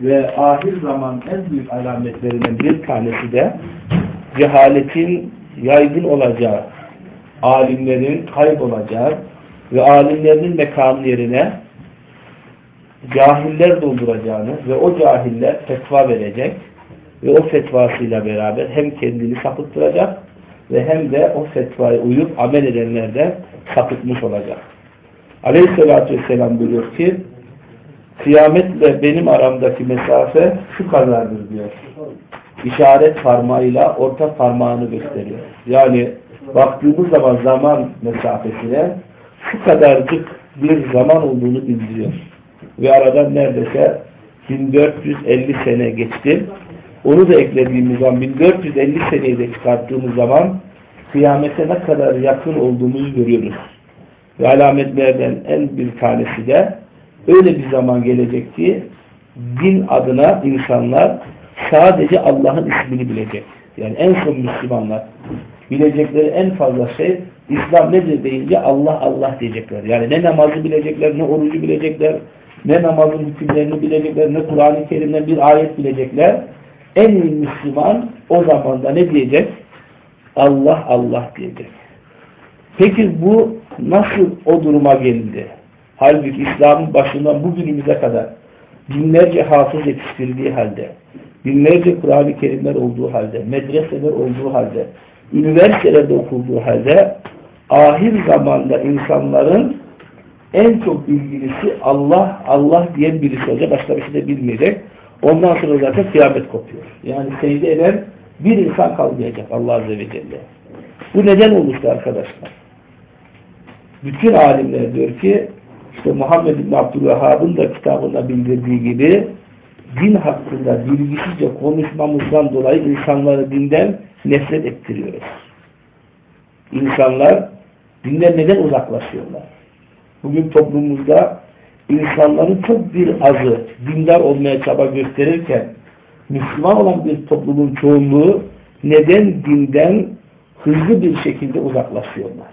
ve ahir zaman en büyük alametlerinden bir tanesi de cehaletin yaygın olacağı, alimlerin kaybolacağı ve alimlerin mekanı yerine cahiller dolduracağını ve o cahiller fetva verecek ve o fetvasıyla beraber hem kendini sapıttıracak ve hem de o fetvaya uyup amel edenler de sapıtmış olacak. Aleyhisselatü Vesselam buyuruyor ki kıyametle benim aramdaki mesafe şu kadardır diyor. İşaret parmağıyla orta parmağını gösteriyor. Yani baktığımız zaman zaman mesafesine şu kadarcık bir zaman olduğunu bildiriyor. Ve aradan neredeyse 1450 sene geçti. Onu da eklediğimiz zaman 1450 seneyi de çıkarttığımız zaman kıyamete ne kadar yakın olduğumuzu görüyoruz. Ve alametlerden en bir tanesi de öyle bir zaman gelecek ki din adına insanlar sadece Allah'ın ismini bilecek. Yani en son Müslümanlar bilecekleri en fazla şey İslam nedir deyince Allah Allah diyecekler. Yani ne namazı bilecekler, ne orucu bilecekler, ne namazın hükümlerini bilecekler, ne Kur'an-ı Kerim'den bir ayet bilecekler. En iyi Müslüman o zamanda ne diyecek? Allah Allah diyecek. Peki bu nasıl o duruma geldi? Halbuki İslam'ın başından bugünümüze kadar binlerce hafız yetiştirdiği halde, binlerce Kur'an-ı Kerimler olduğu halde, medreseler olduğu halde, üniversitelerde okulduğu halde ahir zamanda insanların en çok bilgilisi Allah, Allah diyen birisi olacak. Başka bir şey de bilmeyecek. Ondan sonra zaten kıyamet kopuyor. Yani secde eden bir insan kalmayacak Allah Azze ve Celle. Bu neden olmuştu arkadaşlar? Bütün alimler diyor ki işte Muhammed bin Abdülvehhab'ın da kitabında bildirdiği gibi din hakkında bilgisizce konuşmamızdan dolayı insanları dinden nefret ettiriyoruz. İnsanlar dinden neden uzaklaşıyorlar? Bugün toplumumuzda insanların çok bir azı dindar olmaya çaba gösterirken Müslüman olan bir toplumun çoğunluğu neden dinden hızlı bir şekilde uzaklaşıyorlar?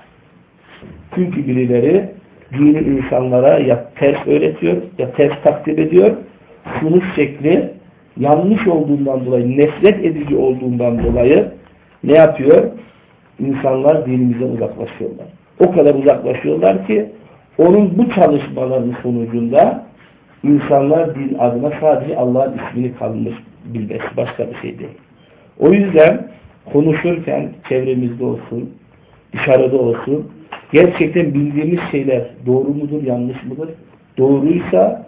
Çünkü birileri dini insanlara ya ters öğretiyor ya ters takdim ediyor. Sınıf şekli yanlış olduğundan dolayı, nefret edici olduğundan dolayı ne yapıyor? İnsanlar dinimizden uzaklaşıyorlar. O kadar uzaklaşıyorlar ki onun bu çalışmalarının sonucunda insanlar din adına sadece Allah'ın ismini kalmış bilmesi. Başka bir şey değil. O yüzden konuşurken çevremizde olsun, dışarıda olsun gerçekten bildiğimiz şeyler doğru mudur, yanlış mıdır? Doğruysa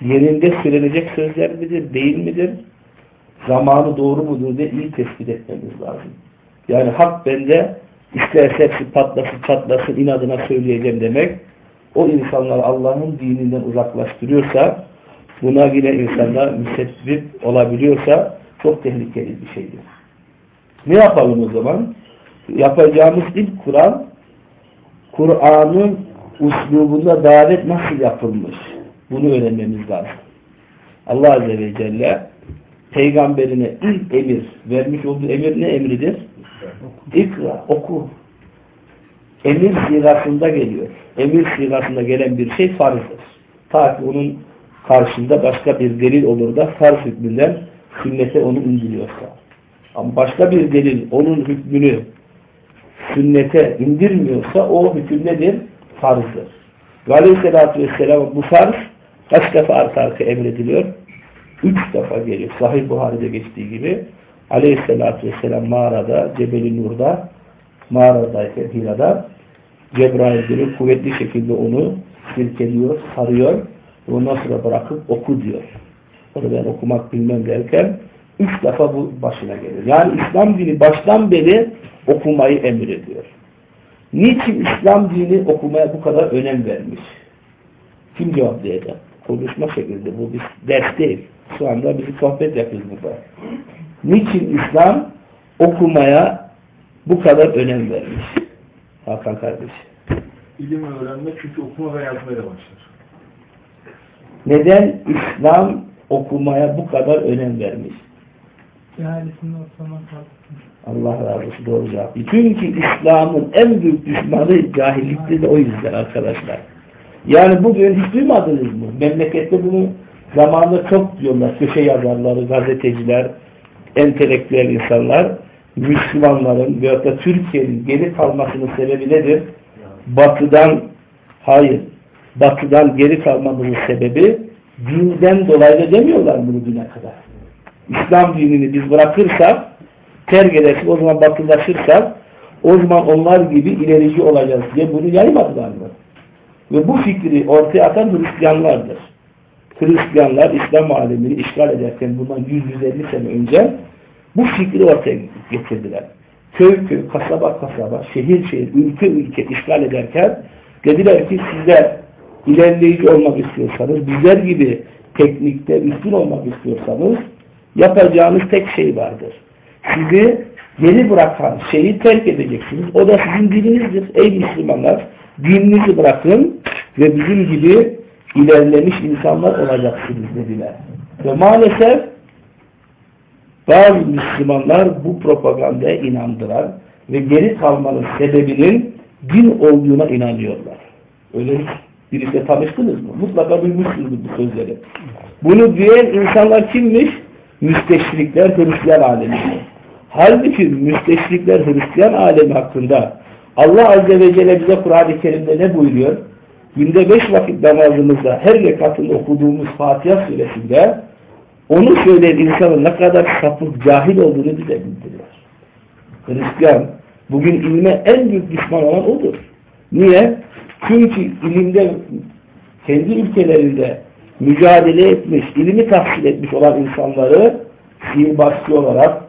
yerinde söylenecek sözler midir, değil midir? Zamanı doğru mudur diye iyi tespit etmemiz lazım. Yani hak bende isterse patlasın çatlasın inadına söyleyeceğim demek o insanlar Allah'ın dininden uzaklaştırıyorsa buna yine insanlar müsebbip olabiliyorsa çok tehlikeli bir şeydir. Ne yapalım o zaman? Yapacağımız ilk Kur'an Kur'an'ın uslubunda davet nasıl yapılmış? Bunu öğrenmemiz lazım. Allah Azze ve Celle peygamberine ilk emir vermiş olduğu emir ne emridir? İkra, oku. Emir sigasında geliyor. Emir sigasında gelen bir şey farzdır. Ta ki onun karşında başka bir delil olur da farz hükmünden sünnete onu indiriyorsa. Ama başka bir delil onun hükmünü sünnete indirmiyorsa o hüküm nedir? Farzdır. Ve vesselam bu farz kaç defa arka arka emrediliyor? Üç defa geliyor. Sahih Buhari'de geçtiği gibi aleyhissalatü vesselam mağarada, Cebeli Nur'da mağaradayken Hira'da Cebrail geliyor kuvvetli şekilde onu silkeliyor, sarıyor ve ondan sonra bırakıp oku diyor. Onu ben okumak bilmem derken üç defa bu başına gelir. Yani İslam dini baştan beri okumayı emrediyor. Niçin İslam dini okumaya bu kadar önem vermiş? Kim cevaplayacak? Konuşma şekilde. Bu bir ders değil. Şu anda biz sohbet yapıyoruz burada. Niçin İslam okumaya bu kadar önem vermiş? Hakan kardeş. İlim öğrenme çünkü okuma ve yazmaya başlar. Neden İslam okumaya bu kadar önem vermiş? Allah razı olsun doğru cevap. Çünkü İslam'ın en büyük düşmanı cahilliktir de o yüzden arkadaşlar. Yani bugün hiç duymadınız mı? Memlekette bunu Zamanında çok diyorlar köşe yazarları, gazeteciler, entelektüel insanlar Müslümanların veyahut da Türkiye'nin geri kalmasının sebebi nedir? Batıdan hayır, batıdan geri kalmamızın sebebi dinden dolayı da demiyorlar bunu düne kadar. İslam dinini biz bırakırsak terk edersek o zaman batılaşırsak o zaman onlar gibi ilerici olacağız diye bunu yaymadılar mı? Ve bu fikri ortaya atan Hristiyanlardır. Hristiyanlar İslam alemini işgal ederken bundan 100-150 sene önce bu fikri ortaya getirdiler. Köy köy, kasaba kasaba, şehir şehir, ülke ülke işgal ederken dediler ki sizler ilerleyici olmak istiyorsanız, bizler gibi teknikte üstün olmak istiyorsanız yapacağınız tek şey vardır. Sizi geri bırakan şeyi terk edeceksiniz. O da sizin dininizdir. Ey Müslümanlar dininizi bırakın ve bizim gibi ilerlemiş insanlar olacaksınız dediler. Ve maalesef bazı Müslümanlar bu propagandaya inandılar ve geri kalmanın sebebinin din olduğuna inanıyorlar. Öyle birisiyle tanıştınız mı? Mutlaka duymuşsunuz bu sözleri. Bunu diyen insanlar kimmiş? Müsteşrikler, Hristiyan alemi. Halbuki müsteşrikler, Hristiyan alemi hakkında Allah Azze ve Celle bize Kur'an-ı Kerim'de ne buyuruyor? Günde beş vakit namazımızda her rekatında okuduğumuz Fatiha suresinde onu söyleyen insanın ne kadar sapık, cahil olduğunu bize bildiriyor. Hristiyan bugün ilme en büyük düşman olan odur. Niye? Çünkü ilimde kendi ülkelerinde mücadele etmiş, ilimi tahsil etmiş olan insanları sihirbazçı olarak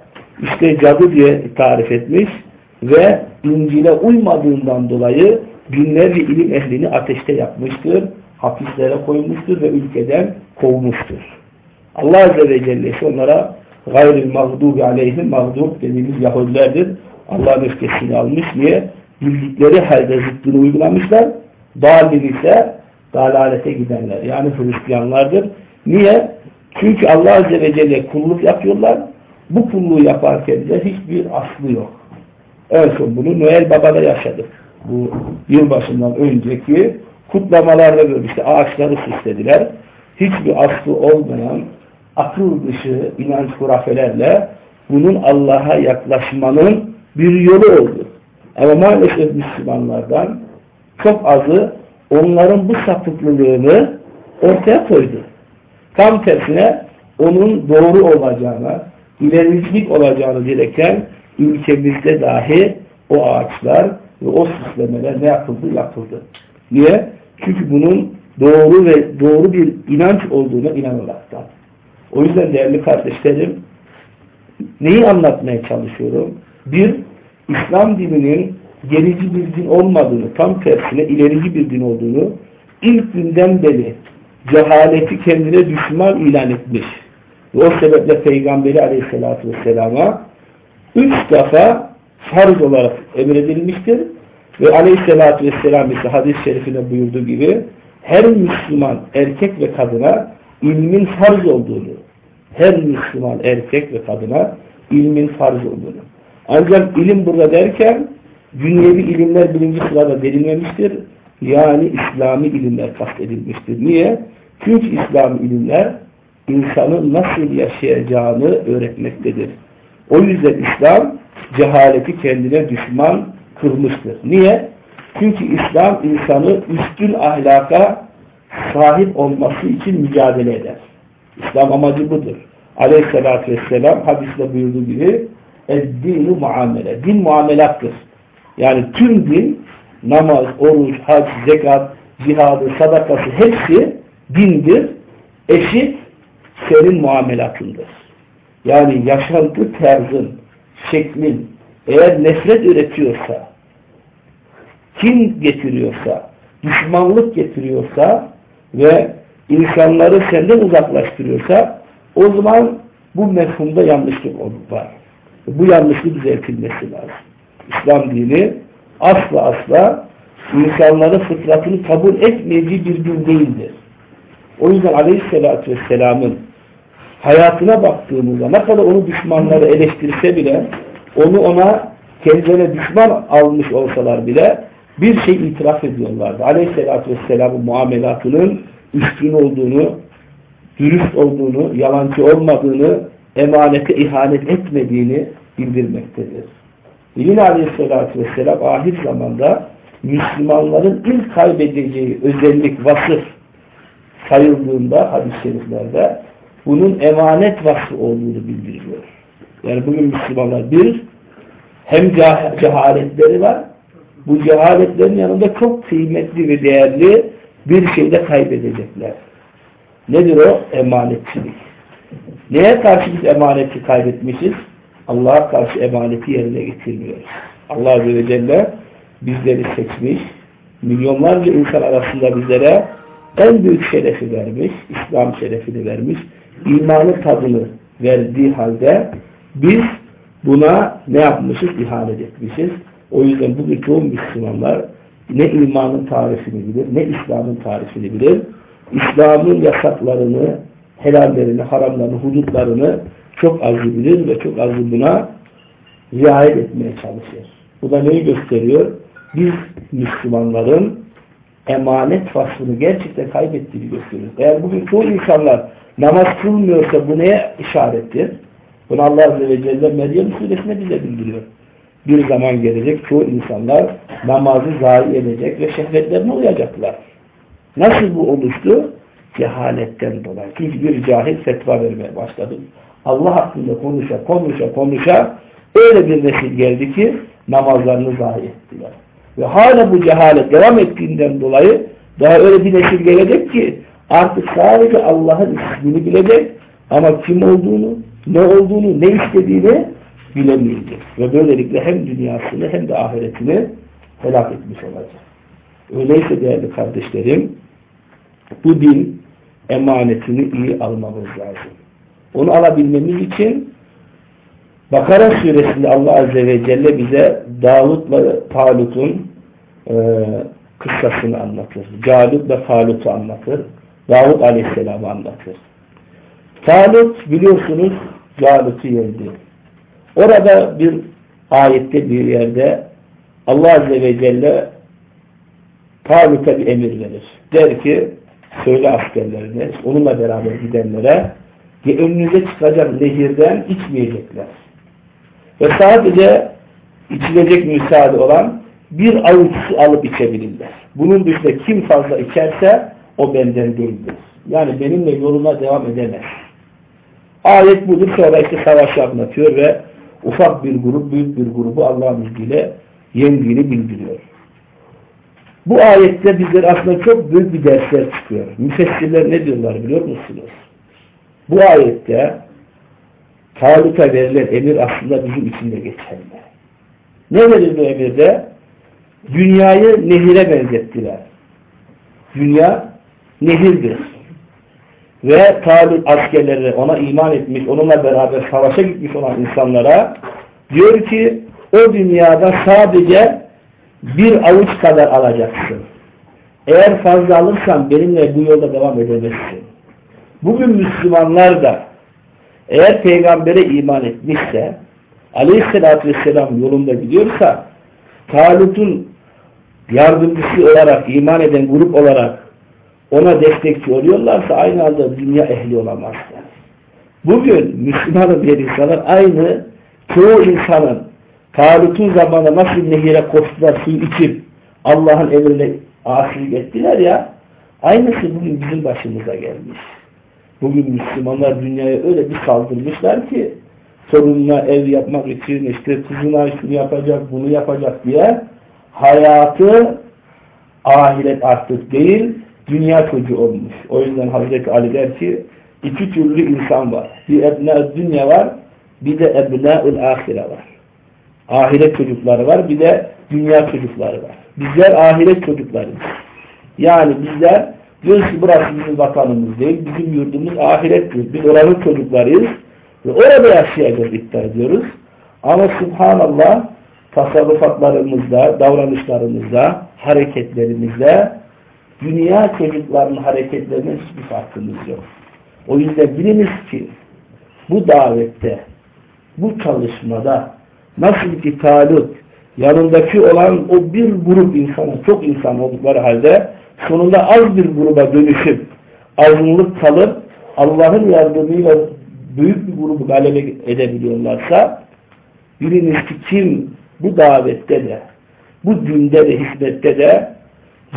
işte cadı diye tarif etmiş ve İncil'e uymadığından dolayı binlerce ilim ehlini ateşte yapmıştır, hapislere koymuştur ve ülkeden kovmuştur. Allah Azze ve Celle onlara gayril mağdubi aleyhim mağdub dediğimiz Yahudilerdir. Allah'ın öfkesini almış diye bildikleri halde zıttını uygulamışlar. Dalil ise dalalete gidenler. Yani Hristiyanlardır. Niye? Çünkü Allah Azze ve Celle kulluk yapıyorlar. Bu kulluğu yaparken de hiçbir aslı yok. En son bunu Noel Baba'da yaşadık. Bu yılbaşından önceki kutlamalarda görmüştü. Ağaçları süslediler. Hiçbir aslı olmayan akıl dışı inanç hurafelerle bunun Allah'a yaklaşmanın bir yolu oldu. Ama maalesef Müslümanlardan çok azı onların bu sapıklılığını ortaya koydu. Tam tersine onun doğru olacağına, ilericilik olacağını dileken ülkemizde dahi o ağaçlar ve o süslemeler ne yapıldı? Yapıldı. Niye? Çünkü bunun doğru ve doğru bir inanç olduğuna inanılmaktan. O yüzden değerli kardeşlerim neyi anlatmaya çalışıyorum? Bir, İslam dininin gerici bir din olmadığını, tam tersine ilerici bir din olduğunu ilk günden beri cehaleti kendine düşman ilan etmiş. Ve o sebeple Peygamberi Aleyhisselatü Vesselam'a üç defa farz olarak emredilmiştir. Ve Aleyhisselatü Vesselam ise hadis-i şerifine buyurduğu gibi her Müslüman erkek ve kadına ilmin farz olduğunu, her Müslüman erkek ve kadına ilmin farz olduğunu. Ancak ilim burada derken dünyevi ilimler birinci sırada verilmemiştir. Yani İslami ilimler kastedilmiştir. Niye? Çünkü İslami ilimler insanın nasıl yaşayacağını öğretmektedir. O yüzden İslam cehaleti kendine düşman kırmıştır. Niye? Çünkü İslam insanı üstün ahlaka sahip olması için mücadele eder. İslam amacı budur. Aleyhissalatü vesselam hadisle buyurduğu gibi eddinu muamele. Din muamelattır. Yani tüm din namaz, oruç, hac, zekat, cihadı, sadakası hepsi dindir. Eşit senin muamelatındır. Yani yaşantı tarzın, şeklin eğer nefret üretiyorsa, kin getiriyorsa, düşmanlık getiriyorsa ve insanları senden uzaklaştırıyorsa o zaman bu mefhumda yanlışlık var. Bu yanlışlık düzeltilmesi lazım. İslam dini asla asla insanların fıtratını kabul etmeyeceği bir din değildir. O yüzden Aleyhisselatü Vesselam'ın hayatına baktığımızda ne kadar onu düşmanları eleştirse bile onu ona kendilerine düşman almış olsalar bile bir şey itiraf ediyorlardı. Aleyhisselatü Vesselam'ın muamelatının üstün olduğunu dürüst olduğunu, yalancı olmadığını, emanete ihanet etmediğini bildirmektedir. Yine Aleyhisselatü Vesselam ahir zamanda Müslümanların ilk kaybedeceği özellik, vasıf sayıldığında hadis-i şeriflerde bunun emanet vasfı olduğunu bildiriyor. Yani bugün Müslümanlar bir, hem cehaletleri var, bu cehaletlerin yanında çok kıymetli ve değerli bir şey de kaybedecekler. Nedir o? Emanetçilik. Neye karşı biz emaneti kaybetmişiz? Allah'a karşı emaneti yerine getirmiyoruz. Allah Azze ve Celle bizleri seçmiş, milyonlarca insan arasında bizlere en büyük şerefi vermiş, İslam şerefini vermiş, imanı tadını verdiği halde biz buna ne yapmışız? İhanet etmişiz. O yüzden bugün çoğu Müslümanlar ne imanın tarifini bilir, ne İslam'ın tarifini bilir. İslam'ın yasaklarını, helallerini, haramlarını, hudutlarını çok az bilir ve çok az buna riayet etmeye çalışır. Bu da neyi gösteriyor? Biz Müslümanların emanet vasfını gerçekten kaybettiğini gösteriyor. Eğer bugün çoğu insanlar namaz kılmıyorsa bu neye işarettir? Bunu Allah Azze ve Celle Meryem suresinde bize bildiriyor. Bir zaman gelecek çoğu insanlar namazı zayi edecek ve şehvetlerine uyacaklar. Nasıl bu oluştu? Cehaletten dolayı. Çünkü bir cahil fetva vermeye başladı. Allah hakkında konuşa konuşa konuşa öyle bir nesil geldi ki namazlarını zayi ettiler. Ve hala bu cehalet devam ettiğinden dolayı daha öyle bir nesil gelecek ki artık sadece Allah'ın ismini bilecek ama kim olduğunu, ne olduğunu, ne istediğini bilemeyecek. Ve böylelikle hem dünyasını hem de ahiretini helak etmiş olacak. Öyleyse değerli kardeşlerim bu din emanetini iyi almamız lazım. Onu alabilmemiz için Bakara suresinde Allah Azze ve Celle bize Davut'la Talut'un e, kıssasını anlatır. Calut ve Talut'u anlatır. Davut Aleyhisselam'ı anlatır. Talut biliyorsunuz Calut'u yendi. Orada bir ayette bir yerde Allah Azze ve Celle Talut'a bir emir verir. Der ki söyle askerlerine, onunla beraber gidenlere ki önünüze çıkacak nehirden içmeyecekler. Ve sadece içilecek müsaade olan bir avuç su alıp içebilirler. Bunun dışında kim fazla içerse o benden değildir. Yani benimle yoluna devam edemez. Ayet budur. Sonra işte savaşı anlatıyor ve ufak bir grup, büyük bir grubu Allah'ın izniyle yendiğini bildiriyor. Bu ayette bizler aslında çok büyük bir dersler çıkıyor. Müfessirler ne diyorlar biliyor musunuz? Bu ayette Talut'a verilen emir aslında bizim için de geçerli. Ne verildi emirde? Dünyayı nehire benzettiler. Dünya nehirdir. Ve Talut askerleri ona iman etmiş, onunla beraber savaşa gitmiş olan insanlara diyor ki o dünyada sadece bir avuç kadar alacaksın. Eğer fazla alırsan benimle bu yolda devam edemezsin. Bugün Müslümanlar da eğer peygambere iman etmişse aleyhissalatü vesselam yolunda gidiyorsa Talut'un yardımcısı olarak, iman eden grup olarak ona destekçi oluyorlarsa aynı anda dünya ehli olamazlar. Bugün Müslümanın diğer insanlar aynı çoğu insanın Talut'un zamanında nasıl nehire koştular, su içip Allah'ın emrine asilik ettiler ya aynısı bugün bizim başımıza gelmiş. Bugün Müslümanlar dünyaya öyle bir saldırmışlar ki torununa ev yapmak için işte kızına şunu yapacak, bunu yapacak diye hayatı ahiret artık değil, dünya çocuğu olmuş. O yüzden Hazreti Ali der ki iki türlü insan var. Bir ebna dünya var, bir de ebnâ'ul ahire var. Ahiret çocukları var, bir de dünya çocukları var. Bizler ahiret çocuklarıyız. Yani bizler diyoruz ki burası bizim vatanımız değil, bizim yurdumuz ahirettir. Biz oranın çocuklarıyız ve orada yaşayacağız iddia ediyoruz. Ama subhanallah tasarrufatlarımızda, davranışlarımızda, hareketlerimizde dünya çocuklarının hareketlerinin hiçbir farkımız yok. O yüzden biliniz ki bu davette, bu çalışmada nasıl ki Talut yanındaki olan o bir grup insana, çok insan oldukları halde sonunda az bir gruba dönüşüp azınlık kalıp Allah'ın yardımıyla büyük bir grubu galebe edebiliyorlarsa biliniz ki kim bu davette de bu dinde de hizmette de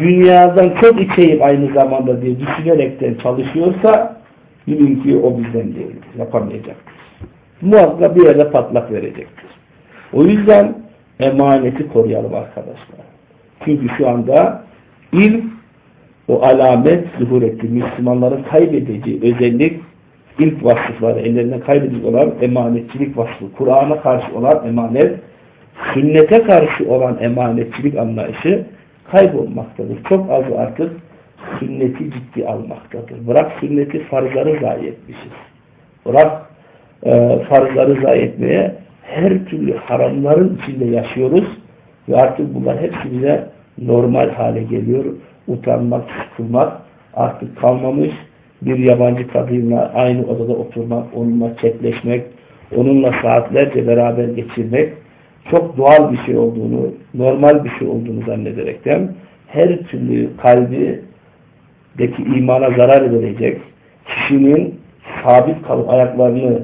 dünyadan çok içeyip aynı zamanda diye düşünerekten çalışıyorsa bilin ki o bizden değildir. Yapamayacaktır. Muhakkak bir yerde patlak verecektir. O yüzden emaneti koruyalım arkadaşlar. Çünkü şu anda ilk o alamet zuhur etti. Müslümanların kaybedeceği özellik ilk vasıfları ellerinden kaybedici olan emanetçilik vasfı. Kur'an'a karşı olan emanet, sünnete karşı olan emanetçilik anlayışı kaybolmaktadır. Çok az artık sünneti ciddi almaktadır. Bırak sünneti farzları zayi etmişiz. Bırak e, farzları zayi etmeye her türlü haramların içinde yaşıyoruz ve artık bunlar hepsi bize normal hale geliyor. Utanmak, sıkılmak artık kalmamış. Bir yabancı kadınla aynı odada oturmak, onunla çekleşmek, onunla saatlerce beraber geçirmek çok doğal bir şey olduğunu, normal bir şey olduğunu zannederekten her türlü kalbi deki imana zarar verecek kişinin sabit kalıp ayaklarını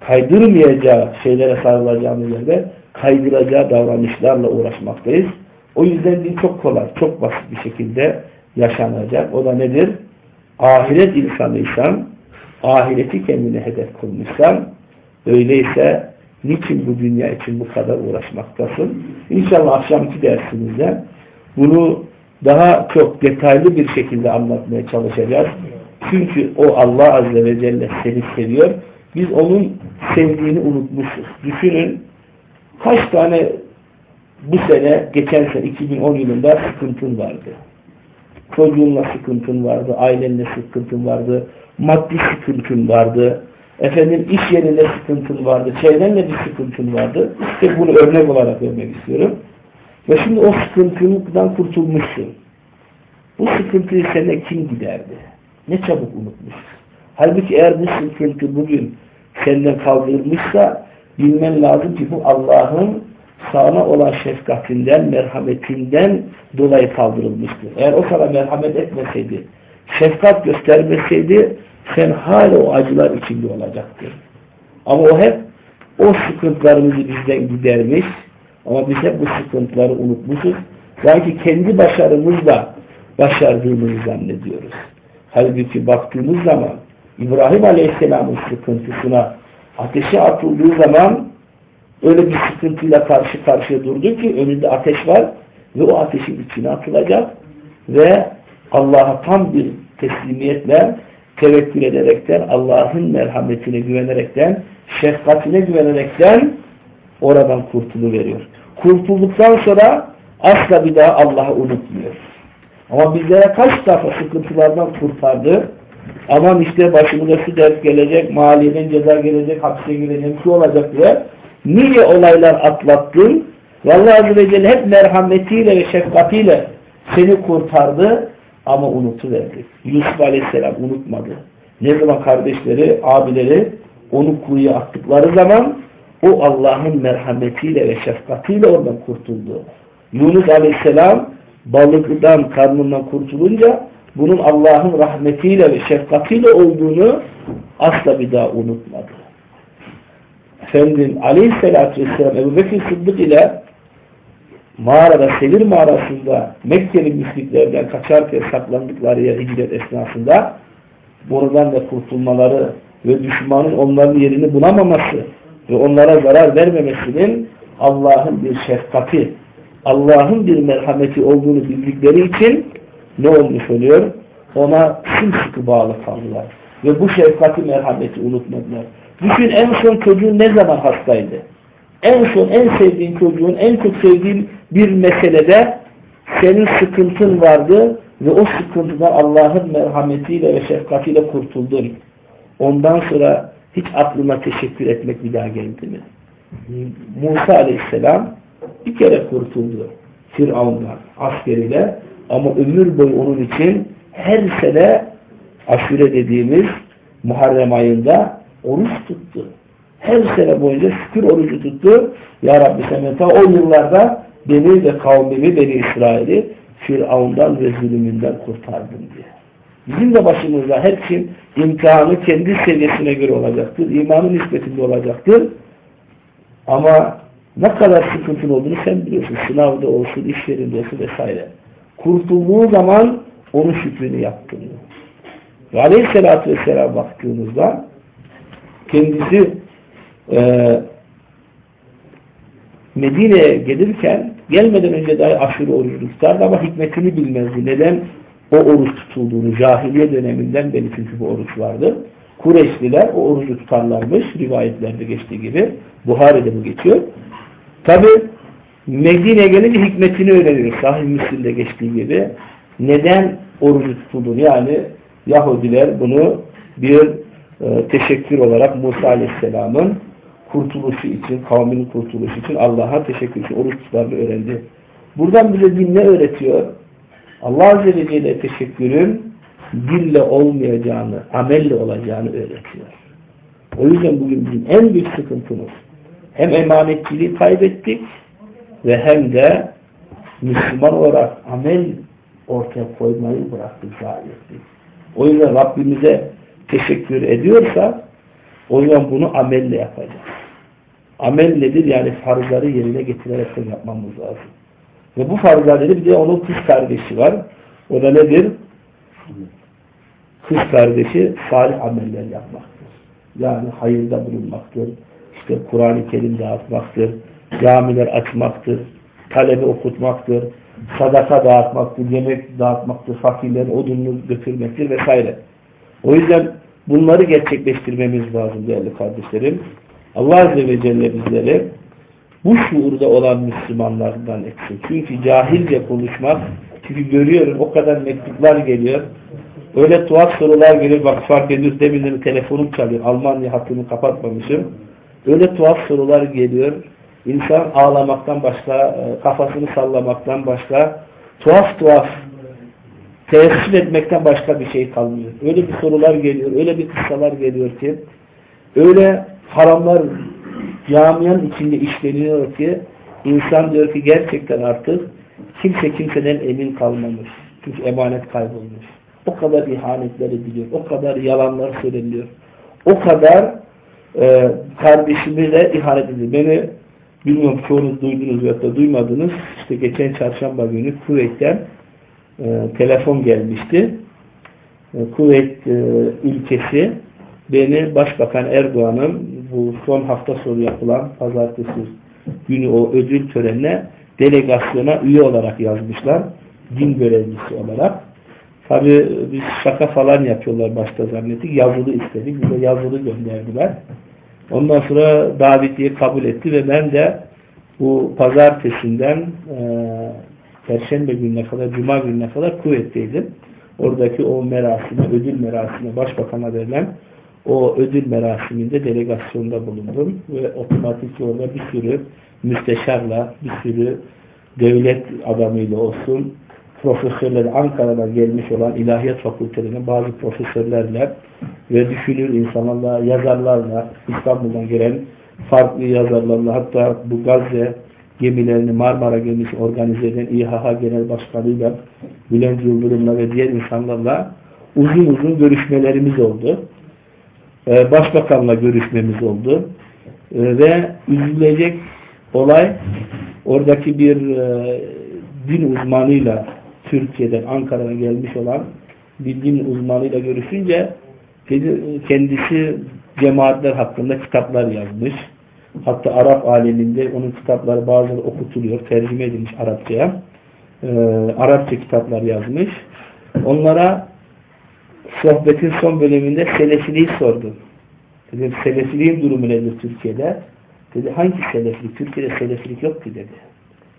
kaydırmayacağı şeylere sarılacağımız yerde kaydıracağı davranışlarla uğraşmaktayız. O yüzden din çok kolay, çok basit bir şekilde yaşanacak. O da nedir? Ahiret insanıysan, ahireti kendine hedef kılmışsan, öyleyse niçin bu dünya için bu kadar uğraşmaktasın? İnşallah akşamki dersimizde bunu daha çok detaylı bir şekilde anlatmaya çalışacağız. Çünkü o Allah Azze ve Celle seni seviyor. Biz onun sevdiğini unutmuşuz. Düşünün kaç tane bu sene, geçen sene 2010 yılında sıkıntın vardı. Çocuğunla sıkıntın vardı, ailenle sıkıntın vardı, maddi sıkıntın vardı, efendim iş yerinde sıkıntın vardı, çevrenle bir sıkıntın vardı. İşte bunu örnek olarak vermek istiyorum. Ve şimdi o sıkıntından kurtulmuşsun. Bu sıkıntıyı sana kim giderdi? Ne çabuk unutmuşsun. Halbuki eğer bu sıkıntı bugün senden kaldırılmışsa bilmen lazım ki bu Allah'ın sana olan şefkatinden, merhametinden dolayı kaldırılmıştır. Eğer o sana merhamet etmeseydi, şefkat göstermeseydi sen hala o acılar içinde olacaktır. Ama o hep o sıkıntılarımızı bizden gidermiş ama biz hep bu sıkıntıları unutmuşuz. Sanki kendi başarımızla başardığımızı zannediyoruz. Halbuki baktığımız zaman İbrahim Aleyhisselam'ın sıkıntısına ateşe atıldığı zaman öyle bir sıkıntıyla karşı karşıya durdu ki önünde ateş var ve o ateşin içine atılacak ve Allah'a tam bir teslimiyetle tevekkül ederekten Allah'ın merhametine güvenerekten şefkatine güvenerekten oradan kurtulu veriyor. Kurtulduktan sonra asla bir daha Allah'ı unutmuyor. Ama bizlere kaç defa sıkıntılardan kurtardı. Aman işte başımıza şu ders gelecek, maliyeden ceza gelecek, hapse girecek, şu olacak diye. Niye olaylar atlattın? Vallahi Azze ve Celle hep merhametiyle ve şefkatiyle seni kurtardı ama unutuverdi. Yusuf Aleyhisselam unutmadı. Ne zaman kardeşleri, abileri onu kuyuya attıkları zaman o Allah'ın merhametiyle ve şefkatiyle oradan kurtuldu. Yunus Aleyhisselam balıktan, karnından kurtulunca bunun Allah'ın rahmetiyle ve şefkatiyle olduğunu asla bir daha unutmadı. Efendim Aleyhisselatü Vesselam Ebu Bekir Sıddık ile mağarada, Sevir mağarasında Mekkeli müşriklerden kaçarken saklandıkları yer hicret esnasında buradan da kurtulmaları ve düşmanın onların yerini bulamaması ve onlara zarar vermemesinin Allah'ın bir şefkati, Allah'ın bir merhameti olduğunu bildikleri için ne olmuş oluyor? Ona sımsıkı bağlı kaldılar. Ve bu şefkati merhameti unutmadılar. Düşün en son çocuğun ne zaman hastaydı? En son en sevdiğin çocuğun en çok sevdiğin bir meselede senin sıkıntın vardı ve o sıkıntıdan Allah'ın merhametiyle ve şefkatiyle kurtuldun. Ondan sonra hiç aklına teşekkür etmek bir daha geldi mi? Musa aleyhisselam bir kere kurtuldu Firavun'dan askeriyle ama ömür boyu onun için her sene aşure dediğimiz Muharrem ayında oruç tuttu. Her sene boyunca şükür orucu tuttu. Ya Rabbi sen ta o yıllarda beni ve kavmimi, beni İsrail'i Firavun'dan ve zulümünden kurtardın diye. Bizim de başımızda hepsinin imtihanı kendi seviyesine göre olacaktır. İmanın nispetinde olacaktır. Ama ne kadar sıkıntın olduğunu sen biliyorsun. Sınavda olsun, iş yerinde olsun vesaire. Kurtulduğu zaman onun şükrünü yaptın. Ve aleyhissalatü vesselam baktığımızda kendisi e, Medine'ye gelirken gelmeden önce dahi aşırı oruç tutardı ama hikmetini bilmezdi. Neden o oruç tutulduğunu cahiliye döneminden beri çünkü bu oruç vardı. Kureyşliler o orucu tutarlarmış. Rivayetlerde geçtiği gibi. Buhari'de bu geçiyor. Tabi Medine'ye gelince hikmetini öğreniyor. Sahih Müslim'de geçtiği gibi. Neden orucu tutulduğunu yani Yahudiler bunu bir teşekkür olarak Musa Aleyhisselam'ın kurtuluşu için, kavminin kurtuluşu için Allah'a teşekkür için oruç tutlarını öğrendi. Buradan bize din ne öğretiyor? Allah Azze ve Celle teşekkürün dille olmayacağını, amelle olacağını öğretiyor. O yüzden bugün bizim en büyük sıkıntımız hem emanetçiliği kaybettik ve hem de Müslüman olarak amel ortaya koymayı bıraktık, zayi ettik. O yüzden Rabbimize teşekkür ediyorsa o zaman bunu amelle yapacağız. Amel nedir? Yani farzları yerine getirerek yapmamız lazım. Ve bu farzları bir de onun kız kardeşi var. O da nedir? Kız kardeşi salih ameller yapmaktır. Yani hayırda bulunmaktır. İşte Kur'an-ı Kerim dağıtmaktır. Camiler açmaktır. Talebe okutmaktır. Sadaka dağıtmaktır. Yemek dağıtmaktır. Fakirlerin odununu götürmektir vesaire. O yüzden bunları gerçekleştirmemiz lazım değerli kardeşlerim. Allah Azze ve Celle bizleri bu şuurda olan Müslümanlardan etsin. Çünkü cahilce konuşmak, çünkü görüyorum o kadar mektuplar geliyor. Öyle tuhaf sorular geliyor. Bak fark ediyoruz demin telefonum çalıyor. Almanya hattını kapatmamışım. Öyle tuhaf sorular geliyor. İnsan ağlamaktan başka, e, kafasını sallamaktan başka, tuhaf tuhaf teessüf etmekten başka bir şey kalmıyor. Öyle bir sorular geliyor, öyle bir kıssalar geliyor ki, öyle haramlar camianın içinde işleniyor ki insan diyor ki gerçekten artık kimse kimseden emin kalmamış. Çünkü emanet kaybolmuş. O kadar ihanetler ediliyor. O kadar yalanlar söyleniyor. O kadar e, kardeşimi de ihanet ediliyor. Beni bilmiyorum çoğunuz duydunuz ya da duymadınız. İşte geçen çarşamba günü Kuveyt'ten e, telefon gelmişti. E, Kuveyt e, ülkesi beni Başbakan Erdoğan'ın bu son hafta sonu yapılan pazartesi günü o ödül törenine delegasyona üye olarak yazmışlar. Din görevlisi olarak. Tabi biz şaka falan yapıyorlar başta zannettik. Yazılı istedik. Bize yazılı gönderdiler. Ondan sonra davetiye kabul etti ve ben de bu pazartesinden e, Perşembe gününe kadar, Cuma gününe kadar kuvvetteydim. Oradaki o merasime, ödül merasime, başbakana verilen o ödül merasiminde delegasyonda bulundum ve otomatik orada bir sürü müsteşarla, bir sürü devlet adamıyla olsun, profesörler Ankara'dan gelmiş olan ilahiyat fakültelerinin bazı profesörlerle ve düşünür insanlarla, yazarlarla, İstanbul'dan gelen farklı yazarlarla hatta bu Gazze gemilerini Marmara gemisi organize eden İHH Genel Başkanı'yla Bülent Yıldırım'la ve diğer insanlarla uzun uzun görüşmelerimiz oldu. Ee, başbakanla görüşmemiz oldu. Ee, ve üzülecek olay oradaki bir e, din uzmanıyla Türkiye'den Ankara'dan gelmiş olan bir din uzmanıyla görüşünce kendisi cemaatler hakkında kitaplar yazmış. Hatta Arap aleminde onun kitapları bazıları okutuluyor, tercüme edilmiş Arapçaya. Ee, Arapça kitaplar yazmış. Onlara sohbetin son bölümünde selefiliği sordum. Dedim selefiliğin durumu nedir Türkiye'de? Dedi hangi seleflik? Türkiye'de seleflik yok ki dedi.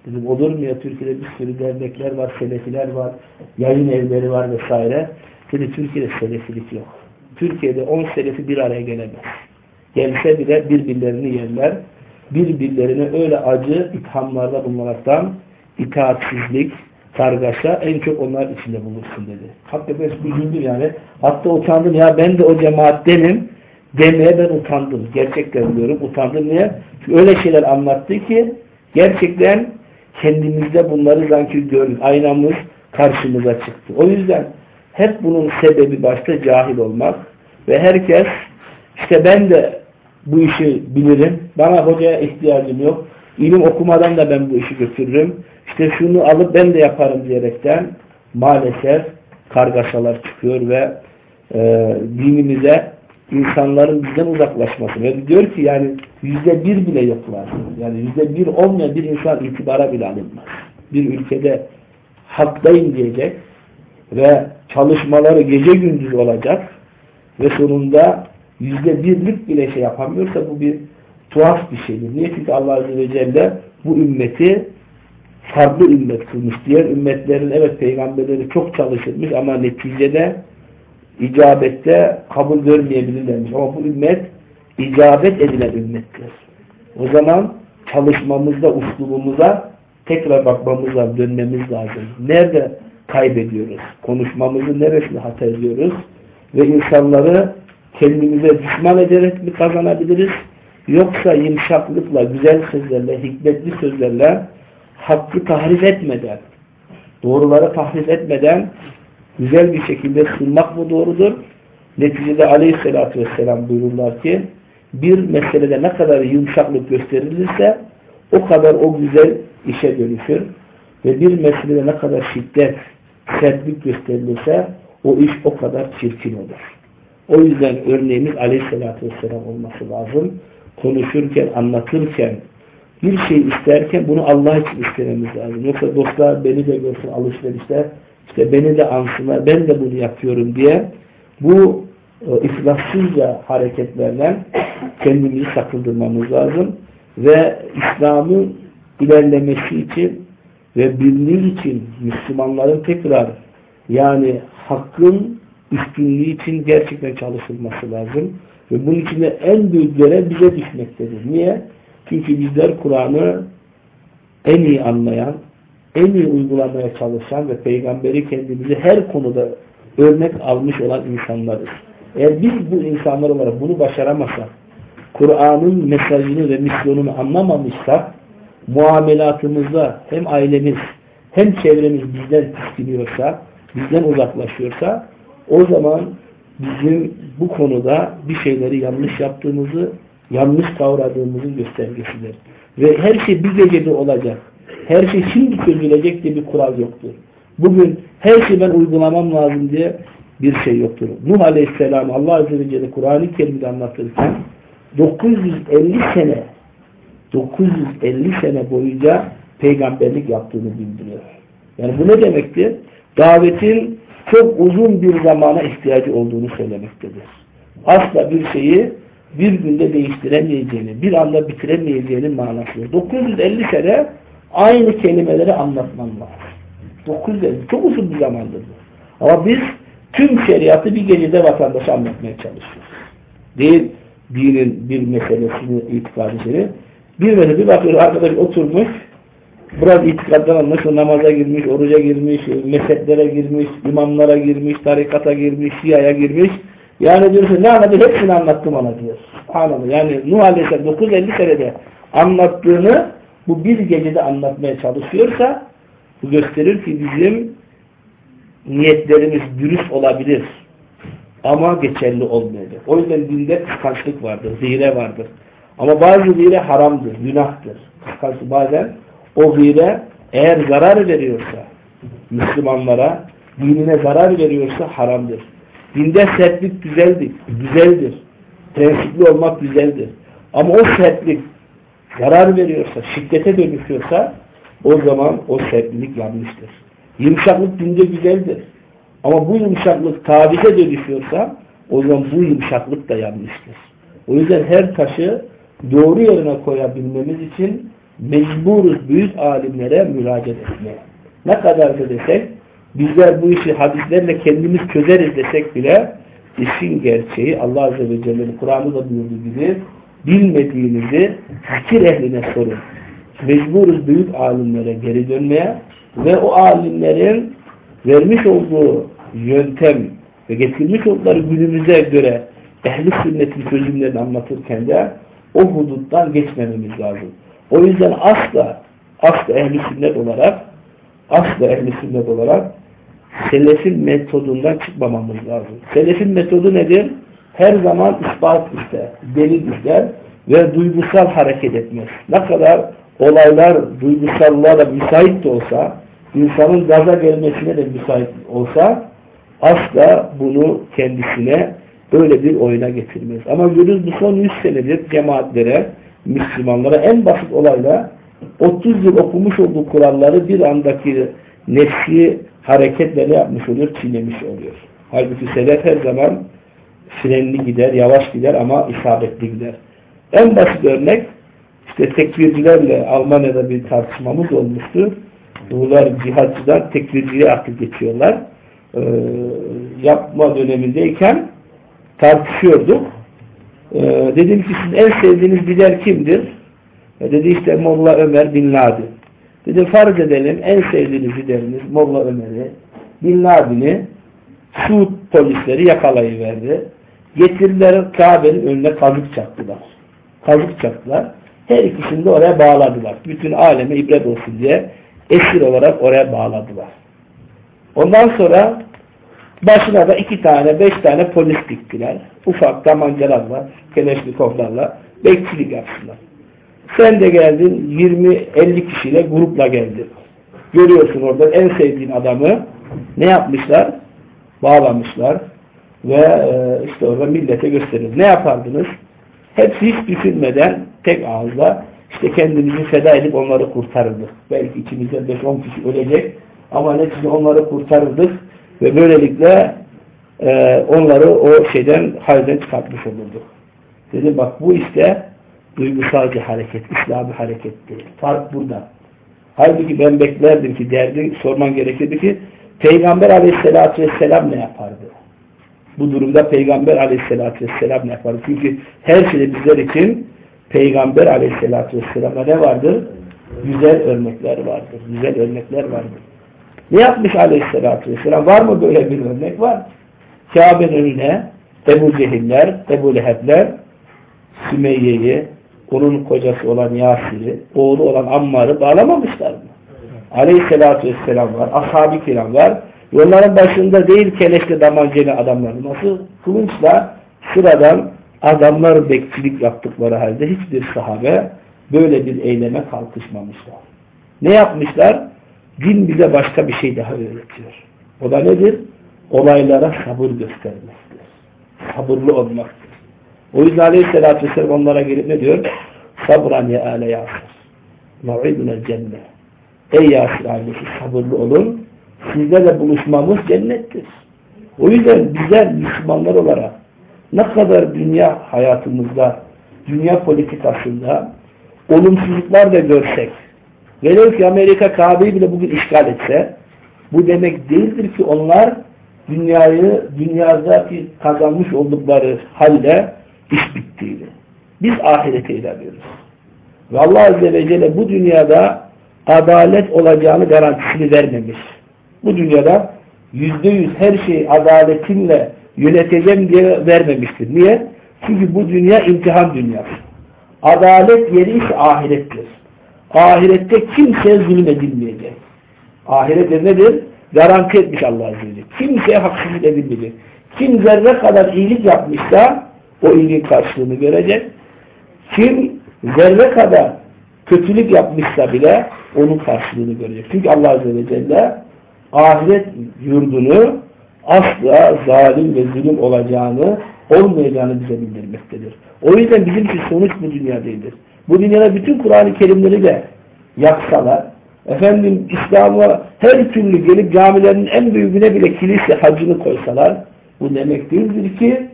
Dedim olur mu ya Türkiye'de bir sürü dernekler var, selefiler var, yayın evleri var vesaire. Dedi Türkiye'de selefilik yok. Türkiye'de on selefi bir araya gelemez. Gelse bile birbirlerini yerler. Birbirlerine öyle acı ithamlarda bulunmaktan itaatsizlik, kargaşa en çok onlar içinde bulursun dedi. Hakikaten üzüldüm yani. Hatta utandım ya ben de o cemaattenim demeye ben utandım. Gerçekten diyorum utandım. Niye? Çünkü öyle şeyler anlattı ki gerçekten kendimizde bunları sanki gördük. Aynamız karşımıza çıktı. O yüzden hep bunun sebebi başta cahil olmak ve herkes işte ben de bu işi bilirim. Bana hocaya ihtiyacım yok. İlim okumadan da ben bu işi götürürüm. İşte şunu alıp ben de yaparım diyerekten maalesef kargaşalar çıkıyor ve e, dinimize insanların bizden uzaklaşması. Ve diyor ki yani yüzde bir bile yoklar. Yani yüzde bir olmayan bir insan itibara bile alınmaz. Bir ülkede haktayım diyecek ve çalışmaları gece gündüz olacak ve sonunda yüzde birlik bile şey yapamıyorsa bu bir tuhaf bir şeydir. Niye? Çünkü Allah Azze ve Celle bu ümmeti farklı ümmet kılmış. Diğer ümmetlerin evet peygamberleri çok çalışılmış ama neticede icabette kabul görmeyebilirlermiş. Ama bu ümmet icabet edilen ümmettir. O zaman çalışmamızda, uslubumuza tekrar bakmamız dönmemiz lazım. Nerede kaybediyoruz? Konuşmamızı neresinde hata ediyoruz? Ve insanları kendimize düşman ederek mi kazanabiliriz? Yoksa yumuşaklıkla, güzel sözlerle, hikmetli sözlerle hakkı tahrif etmeden, doğruları tahrif etmeden güzel bir şekilde sunmak mı doğrudur? Neticede aleyhissalatü vesselam buyururlar ki bir meselede ne kadar yumuşaklık gösterilirse o kadar o güzel işe dönüşür. Ve bir meselede ne kadar şiddet, sertlik gösterilirse o iş o kadar çirkin olur. O yüzden örneğimiz aleyhissalatü vesselam olması lazım. Konuşurken, anlatırken, bir şey isterken bunu Allah için istememiz lazım. Yoksa dostlar beni de görsün alışverişte, işte beni de ansınlar, ben de bunu yapıyorum diye bu e, iflassızca hareketlerden kendimizi sakındırmamız lazım. Ve İslam'ın ilerlemesi için ve birliği için Müslümanların tekrar yani hakkın üstünlüğü için gerçekten çalışılması lazım. Ve bunun için de en büyük görev bize düşmektedir. Niye? Çünkü bizler Kur'an'ı en iyi anlayan, en iyi uygulamaya çalışan ve peygamberi kendimizi her konuda örnek almış olan insanlarız. Eğer biz bu insanlar olarak bunu başaramazsak, Kur'an'ın mesajını ve misyonunu anlamamışsak, muamelatımızda hem ailemiz hem çevremiz bizden tiskiniyorsa, bizden uzaklaşıyorsa, o zaman bizim bu konuda bir şeyleri yanlış yaptığımızı, yanlış kavradığımızın göstergesidir. Ve her şey bir gecede olacak. Her şey şimdi çözülecek diye bir kural yoktur. Bugün her şeyi ben uygulamam lazım diye bir şey yoktur. Nuh Aleyhisselam Allah Azze ve Celle Kur'an-ı Kerim'de anlatırken 950 sene 950 sene boyunca peygamberlik yaptığını bildiriyor. Yani bu ne demektir? Davetin çok uzun bir zamana ihtiyacı olduğunu söylemektedir. Asla bir şeyi bir günde değiştiremeyeceğini, bir anda bitiremeyeceğinin manası. 950 sene aynı kelimeleri anlatman lazım. 950, çok uzun bir zamandır bu. Ama biz tüm şeriatı bir gecede vatandaşa anlatmaya çalışıyoruz. Değil dinin bir meselesini, itikadını. Bir mesele bir bakıyor arkadaş oturmuş, biraz itikaddan almış, namaza girmiş, oruca girmiş, mezheplere girmiş, imamlara girmiş, tarikata girmiş, şiaya girmiş. Yani diyorsun ne anladı? Hepsini anlattım ona diyor. Anladım. Yani Nuh Aleyhisselam 950 senede anlattığını bu bir gecede anlatmaya çalışıyorsa bu gösterir ki bizim niyetlerimiz dürüst olabilir. Ama geçerli olmayacak. O yüzden dinde kıskançlık vardır, zihre vardır. Ama bazı zihre haramdır, günahtır. Kıskançlık bazen o gıйre eğer zarar veriyorsa Müslümanlara, dinine zarar veriyorsa haramdır. Dinde sertlik güzeldir, güzeldir. Prensipli olmak güzeldir. Ama o sertlik zarar veriyorsa, şiddete dönüşüyorsa o zaman o sertlik yanlıştır. Yumuşaklık dinde güzeldir. Ama bu yumuşaklık tabize dönüşüyorsa o zaman bu yumuşaklık da yanlıştır. O yüzden her taşı doğru yerine koyabilmemiz için mecburuz büyük alimlere müracaat etmeye. Ne kadar da desek bizler bu işi hadislerle kendimiz çözeriz desek bile işin gerçeği Allah Azze ve Celle'nin Kur'an'ı da buyurduğu gibi bilmediğinizi fikir ehline sorun. Mecburuz büyük alimlere geri dönmeye ve o alimlerin vermiş olduğu yöntem ve getirmiş oldukları günümüze göre ehli sünnetin çözümlerini anlatırken de o huduttan geçmememiz lazım. O yüzden asla asla ehli sünnet olarak asla ehli sünnet olarak selefin metodundan çıkmamamız lazım. Selefin metodu nedir? Her zaman ispat ister, delil ister ve duygusal hareket etmez. Ne kadar olaylar duygusallığa da müsait de olsa, insanın gaza gelmesine de müsait olsa, asla bunu kendisine öyle bir oyuna getirmez. Ama görürüz bu son 100 senedir cemaatlere, Müslümanlara en basit olayla 30 yıl okumuş olduğu kuralları bir andaki nefsi hareketle ne yapmış oluyor? Çiğnemiş oluyor. Halbuki selef her zaman frenli gider, yavaş gider ama isabetli gider. En basit örnek işte tekvircilerle Almanya'da bir tartışmamız olmuştu. Bunlar cihatçıdan tekvirciye akıl geçiyorlar. Ee, yapma dönemindeyken tartışıyorduk. Ee, dedim ki sizin en sevdiğiniz lider kimdir? E dedi işte Molla Ömer Bin Laden. Dedim farz edelim en sevdiğiniz lideriniz Molla Ömer'i Bin Laden'i Suud polisleri yakalayıverdi. Getirdiler Kabe'nin önüne kazık çaktılar. Kazık çaktılar. Her ikisini de oraya bağladılar. Bütün aleme ibret olsun diye esir olarak oraya bağladılar. Ondan sonra başına da iki tane, beş tane polis diktiler. Ufak tabancalarla, keleşlikovlarla bekçilik yapsınlar. Sen de geldin 20-50 kişiyle grupla geldin. Görüyorsun orada en sevdiğin adamı ne yapmışlar? Bağlamışlar ve e, işte orada millete gösterir. Ne yapardınız? Hepsi hiç düşünmeden tek ağızla işte kendimizi feda edip onları kurtarırdık. Belki içimizde 5-10 kişi ölecek ama neticede onları kurtarırdık ve böylelikle e, onları o şeyden halden çıkartmış olurduk. Dedi bak bu işte duygusal bir hareket, İslami hareket değil. Fark burada. Halbuki ben beklerdim ki derdi sorman gerekirdi ki Peygamber aleyhissalatü vesselam ne yapardı? Bu durumda Peygamber aleyhissalatü vesselam ne yapardı? Çünkü her şeyde bizler için Peygamber aleyhissalatü vesselam'a ne vardır? Güzel örnekler vardır. Güzel örnekler vardır. Ne yapmış aleyhissalatü vesselam? Var mı böyle bir örnek? Var. Kabe'nin önüne Ebu Cehiller, Ebu Lehebler, Sümeyye'yi, onun kocası olan Yasir'i, oğlu olan Ammar'ı bağlamamışlar mı? Aleyhisselatü Vesselam var, ashab-ı kiram var. Yolların başında değil keleşle damancayla adamlar. Nasıl? Kılınçla sıradan adamlar bekçilik yaptıkları halde hiçbir sahabe böyle bir eyleme kalkışmamışlar. Ne yapmışlar? Din bize başka bir şey daha öğretiyor. O da nedir? Olaylara sabır göstermektir. Sabırlı olmaktır. O yüzden Aleyhisselatü Vesselam onlara gelip ne diyor? Sabran ya ale Yasir. Mev'idunel cennet. Ey Yasir ailesi sabırlı olun. Sizlerle buluşmamız cennettir. O yüzden bizler Müslümanlar olarak ne kadar dünya hayatımızda, dünya politikasında olumsuzluklar da görsek, velev ki Amerika Kabe'yi bile bugün işgal etse, bu demek değildir ki onlar dünyayı, dünyadaki kazanmış oldukları halde iş bittiğini. Biz ahirete inanıyoruz. Ve Allah Azze ve Celle bu dünyada adalet olacağını garantisini vermemiş. Bu dünyada yüzde yüz her şeyi adaletinle yöneteceğim diye vermemiştir. Niye? Çünkü bu dünya imtihan dünyası. Adalet yeri ise ahirettir. Ahirette kimseye zulmedilmeyecek. Ahirette nedir? Garanti etmiş Allah Azze ve Celle. Kimseye haksızlık edilmeyecek. Kim zerre kadar iyilik yapmışsa o iyiliğin karşılığını görecek. Kim zerre kadar kötülük yapmışsa bile onun karşılığını görecek. Çünkü Allah Azze ve Celle ahiret yurdunu asla zalim ve zulüm olacağını, olmayacağını bize bildirmektedir. O yüzden bizim için sonuç bu dünya değildir. Bu dünyada bütün Kur'an-ı Kerimleri de yaksalar, efendim İslam'a her türlü gelip camilerin en büyüğüne bile kilise hacını koysalar, bu demek değildir ki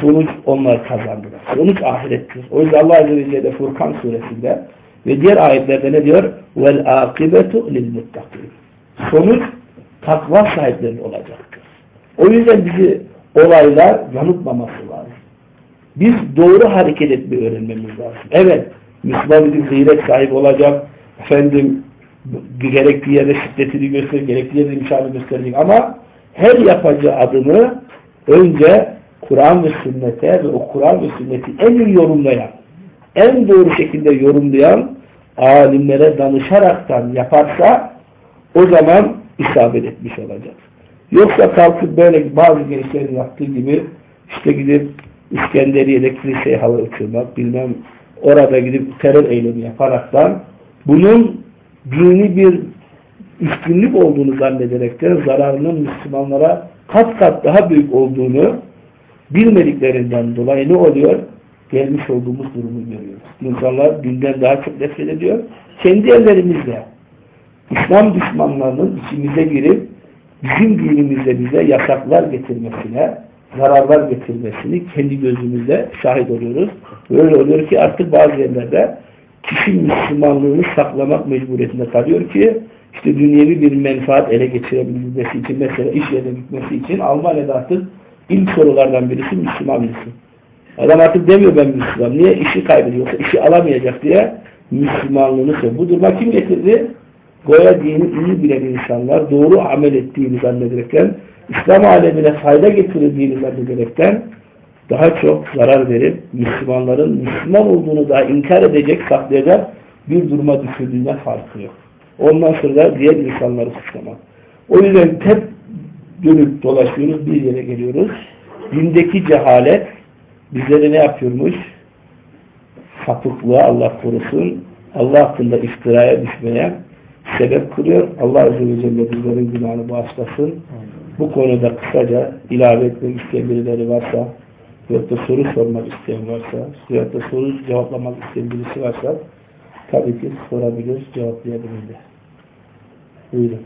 sonuç onlar kazandılar. Sonuç ahirettir. O yüzden Allah Azze ve Celle Furkan suresinde ve diğer ayetlerde ne diyor? Vel akibetu lil muttakin. Sonuç takva sahiplerinin olacaktır. O yüzden bizi olaylar yanıltmaması lazım. Biz doğru hareket etmeyi öğrenmemiz lazım. Evet, Müslüman bir gayret sahibi olacak. Efendim, gerektiği yerde şiddetini gösterecek, gerektiği yerde imkanı gösterecek. Ama her yapacağı adımı önce Kur'an ve sünnete ve o Kur'an ve sünneti en iyi yorumlayan, en doğru şekilde yorumlayan alimlere danışaraktan yaparsa o zaman isabet etmiş olacak. Yoksa kalkıp böyle bazı gençlerin yaptığı gibi işte gidip İskenderiye'de kiliseye hava uçurmak, bilmem orada gidip terör eylemi yaparaktan bunun dini bir üstünlük olduğunu zannederekten zararının Müslümanlara kat kat daha büyük olduğunu bilmediklerinden dolayı ne oluyor? Gelmiş olduğumuz durumu görüyoruz. İnsanlar dinden daha çok nefret ediyor. Kendi ellerimizle İslam düşmanlarının içimize girip bizim dinimizde bize yasaklar getirmesine, zararlar getirmesini kendi gözümüzde şahit oluyoruz. Böyle oluyor ki artık bazı yerlerde kişi Müslümanlığını saklamak mecburiyetinde kalıyor ki işte dünyevi bir menfaat ele geçirebilmesi için mesela iş yerine gitmesi için Almanya'da artık ilk sorulardan birisi Müslüman mısın? Adam artık demiyor ben Müslüman. Niye? işi kaybediyor. Yoksa işi alamayacak diye Müslümanlığını söylüyor. Bu duruma kim getirdi? Goya dini iyi bilen insanlar doğru amel ettiğini zannederekten İslam alemine fayda getirdiğini zannederekten daha çok zarar verip Müslümanların Müslüman olduğunu daha inkar edecek, saklayacak bir duruma düşürdüğünden farkı yok. Ondan sonra diğer insanları suçlamak. O yüzden hep dönüp dolaşıyoruz, bir yere geliyoruz. Dindeki cehalet bizlere ne yapıyormuş? Sapıklığa Allah korusun, Allah hakkında iftiraya düşmeye sebep kılıyor. Allah Azze ve Celle bizlerin günahını bağışlasın. Bu konuda kısaca ilave etmek isteyen birileri varsa veyahut da soru sormak isteyen varsa veyahut da soru cevaplamak isteyen birisi varsa tabii ki sorabilir, cevaplayabilir. Buyurun.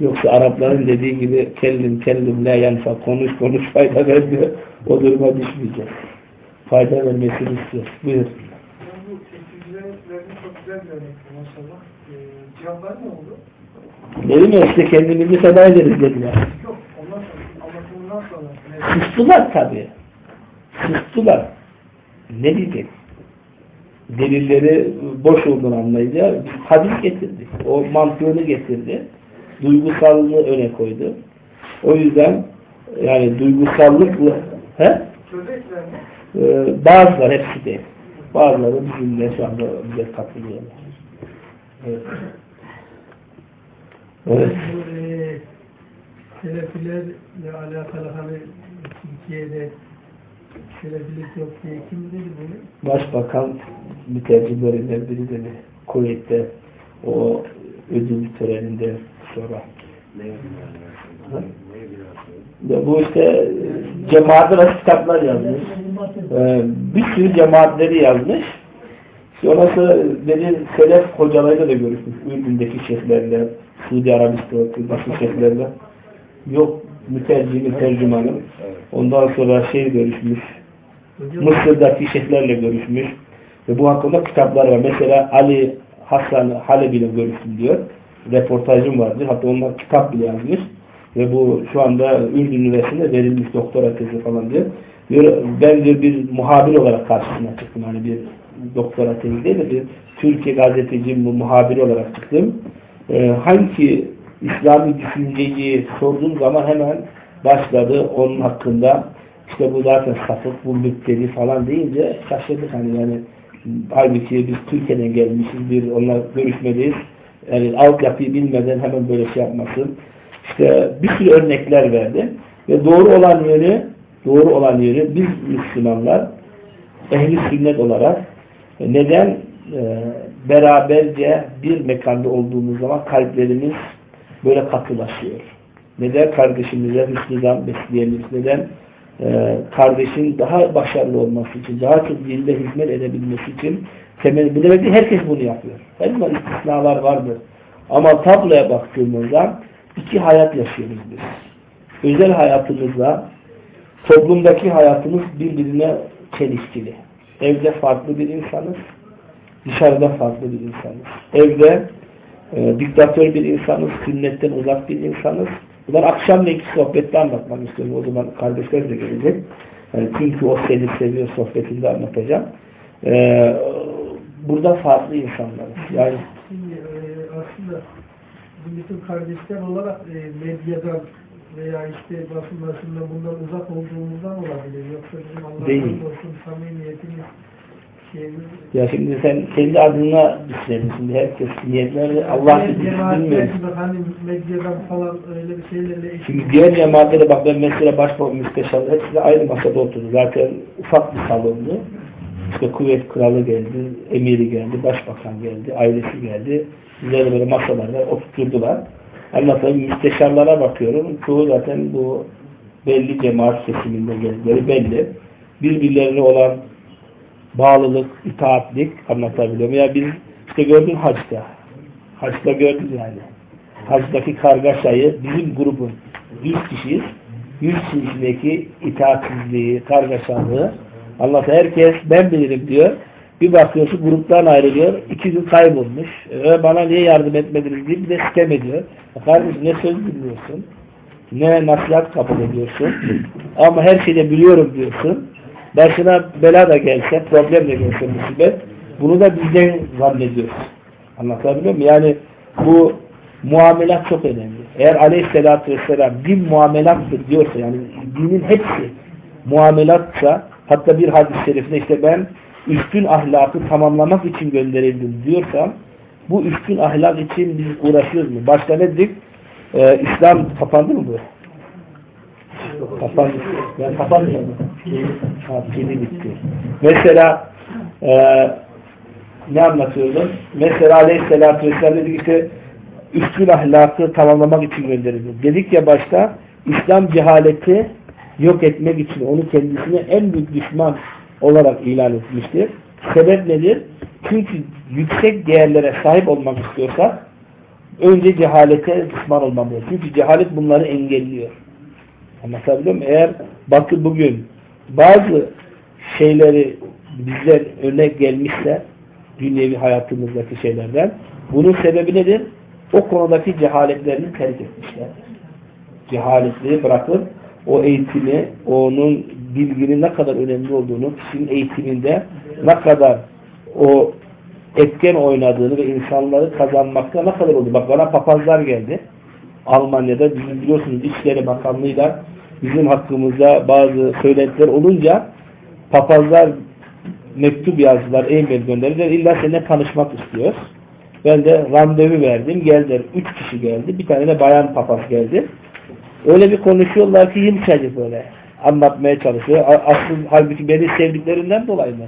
Yoksa Arapların dediği gibi kellim kellim la yanfa konuş konuş fayda vermiyor. O duruma düşmeyecek. Fayda vermesini istiyor. Buyur. Güzel bir örnekti maşallah. Ee, cevaplar ne oldu? Dedim ya işte kendimizi feda ederiz dediler. Yok, ondan sonra, anlatımından sonra. Evet. Sustular tabii. Sustular. Ne diyecek? Delilleri boş olduğunu anlayınca hadis getirdi. O mantığını getirdi. Duygusallığını öne koydu. O yüzden yani duygusallıkla he? Ee, bazıları hepsi değil. Bazıları bizimle şu anda bize katılıyorlar. Evet. Evet. E, Selefilerle alakalı hani Türkiye'de Selefilik yok diye kim dedi bunu? Başbakan mütercimlerinden biri de Kuveyt'te o ödül töreninde sonra ve bu işte cemaatler arası kitaplar yazmış. Ee, bir sürü cemaatleri yazmış. Sonrası dedi Selef hocalarıyla da görüşmüş. Ürdün'deki şeyhlerle, Suudi Arabistan'daki başka şeyhlerle. Yok mütercimi, tercümanım. Ondan sonra şey görüşmüş. Mısır'daki şeyhlerle görüşmüş. Ve bu hakkında kitaplar var. Mesela Ali Hasan Halebi ile görüştüm diyor. Reportajım vardır. Hatta onlar kitap bile yazmış. Ve bu şu anda Ürdün Üniversitesi'nde verilmiş doktora tezi falan diyor. diyor ben diyor bir muhabir olarak karşısına çıktım. Hani bir doktora tezi değil de bir Türkiye gazeteci bu muhabiri olarak çıktım. Ee, hangi İslami düşünceyi sorduğum zaman hemen başladı onun hakkında işte bu zaten sapık, bu müpteli falan deyince şaşırdık hani yani halbuki biz Türkiye'den gelmişiz bir onunla görüşmeliyiz. Yani altyapıyı bilmeden hemen böyle şey yapmasın. İşte bir sürü örnekler verdi. Ve doğru olan yönü doğru olan yönü biz Müslümanlar ehli sünnet olarak neden e, beraberce bir mekanda olduğumuz zaman kalplerimiz böyle katılaşıyor. Neden kardeşimize hüsnüdan besleyebiliriz? Neden e, kardeşin daha başarılı olması için, daha çok dinde hizmet edebilmesi için temel, bu demek ki herkes bunu yapıyor. Zaman istisnalar vardır. Ama tabloya baktığımızda iki hayat yaşıyoruz biz. Özel hayatımızla toplumdaki hayatımız birbirine çelişkili. Evde farklı bir insanız. Dışarıda farklı bir insanız. Evde e, diktatör bir insanız. Sünnetten uzak bir insanız. Bunlar akşamleyin sohbette anlatmak istiyorum. O zaman kardeşler de gelecek. Yani çünkü o seni seviyor sohbetinde anlatacağım. Ee, burada farklı insanlarız. Yani Şimdi e, aslında bizim bütün kardeşler olarak e, medyadan veya işte basın başında bundan uzak olduğumuzdan olabilir. Yoksa bizim. Allah'ın olsun samimiyetimiz şeyimiz Ya şimdi sen kendi adına düşünelim. Şimdi herkes niyetleri Allah bilmiyor. hani medyadan falan öyle bir şeylerle. Şimdi diğer cemaatlere bak ben mesela başbakan müsteşarlı hepsi aynı masada oturdu. Zaten ufak bir salondu. İşte kuvvet kralı geldi, emiri geldi, başbakan geldi, ailesi geldi. Üzerine böyle masalarda oturtturdular. Anlatayım müsteşarlara bakıyorum. Çoğu zaten bu belli cemaat kesiminde geldikleri belli. Birbirlerine olan bağlılık, itaatlik anlatabiliyor muyum? Ya biz işte gördün haçta. Haçta gördük yani. Hacdaki kargaşayı bizim grubun 100 kişiyiz. 100 kişideki itaatsizliği, kargaşalığı anlat. Herkes ben bilirim diyor. Bir bakıyorsun gruptan ayrılıyor. iki gün kaybolmuş. E, bana niye yardım etmediniz diye bir de sitem ediyor. Kardeşim ne söz dinliyorsun? Ne nasihat kabul ediyorsun? Ama her şeyi biliyorum diyorsun. Başına bela da gelse, problem de gelse musibet, bunu da bizden zannediyoruz. Anlatabiliyor muyum? Yani bu muamelat çok önemli. Eğer aleyhissalatü vesselam din muamelattır diyorsa yani dinin hepsi muamelatsa hatta bir hadis-i şerifinde işte ben üstün ahlakı tamamlamak için gönderildim diyorsam bu üstün ahlak için biz uğraşıyoruz mu? Başta ne dedik? Ee, İslam kapandı mı bu? Kapandı. Ben kapanmıyorum. Ha, pili bitti. Mesela e, ne anlatıyordum? Mesela Aleyhisselatü Vesselam dedi işte üstün ahlakı tamamlamak için gönderildi. Dedik ya başta İslam cehaleti yok etmek için onu kendisine en büyük düşman olarak ilan etmiştir. Sebep nedir? Çünkü yüksek değerlere sahip olmak istiyorsak önce cehalete düşman olmamız. Çünkü cehalet bunları engelliyor. Anlatabiliyor muyum? Eğer Batı bugün bazı şeyleri bizler örnek gelmişse dünyevi hayatımızdaki şeylerden bunun sebebi nedir? O konudaki cehaletlerini terk etmişler. Cehaletleri bırakıp o eğitimi, onun bilginin ne kadar önemli olduğunu, kişinin eğitiminde ne kadar o etken oynadığını ve insanları kazanmakta ne kadar oldu. Bak bana papazlar geldi. Almanya'da bizim biliyorsunuz İçişleri Bakanlığı'yla bizim hakkımızda bazı söylentiler olunca papazlar mektup yazdılar, e-mail gönderdiler. İlla seninle tanışmak istiyoruz. Ben de randevu verdim. Geldiler. Üç kişi geldi. Bir tane de bayan papaz geldi. Öyle bir konuşuyorlar ki yumuşacık böyle. Anlatmaya çalışıyor. Asıl halbuki beni sevdiklerinden dolayı mı?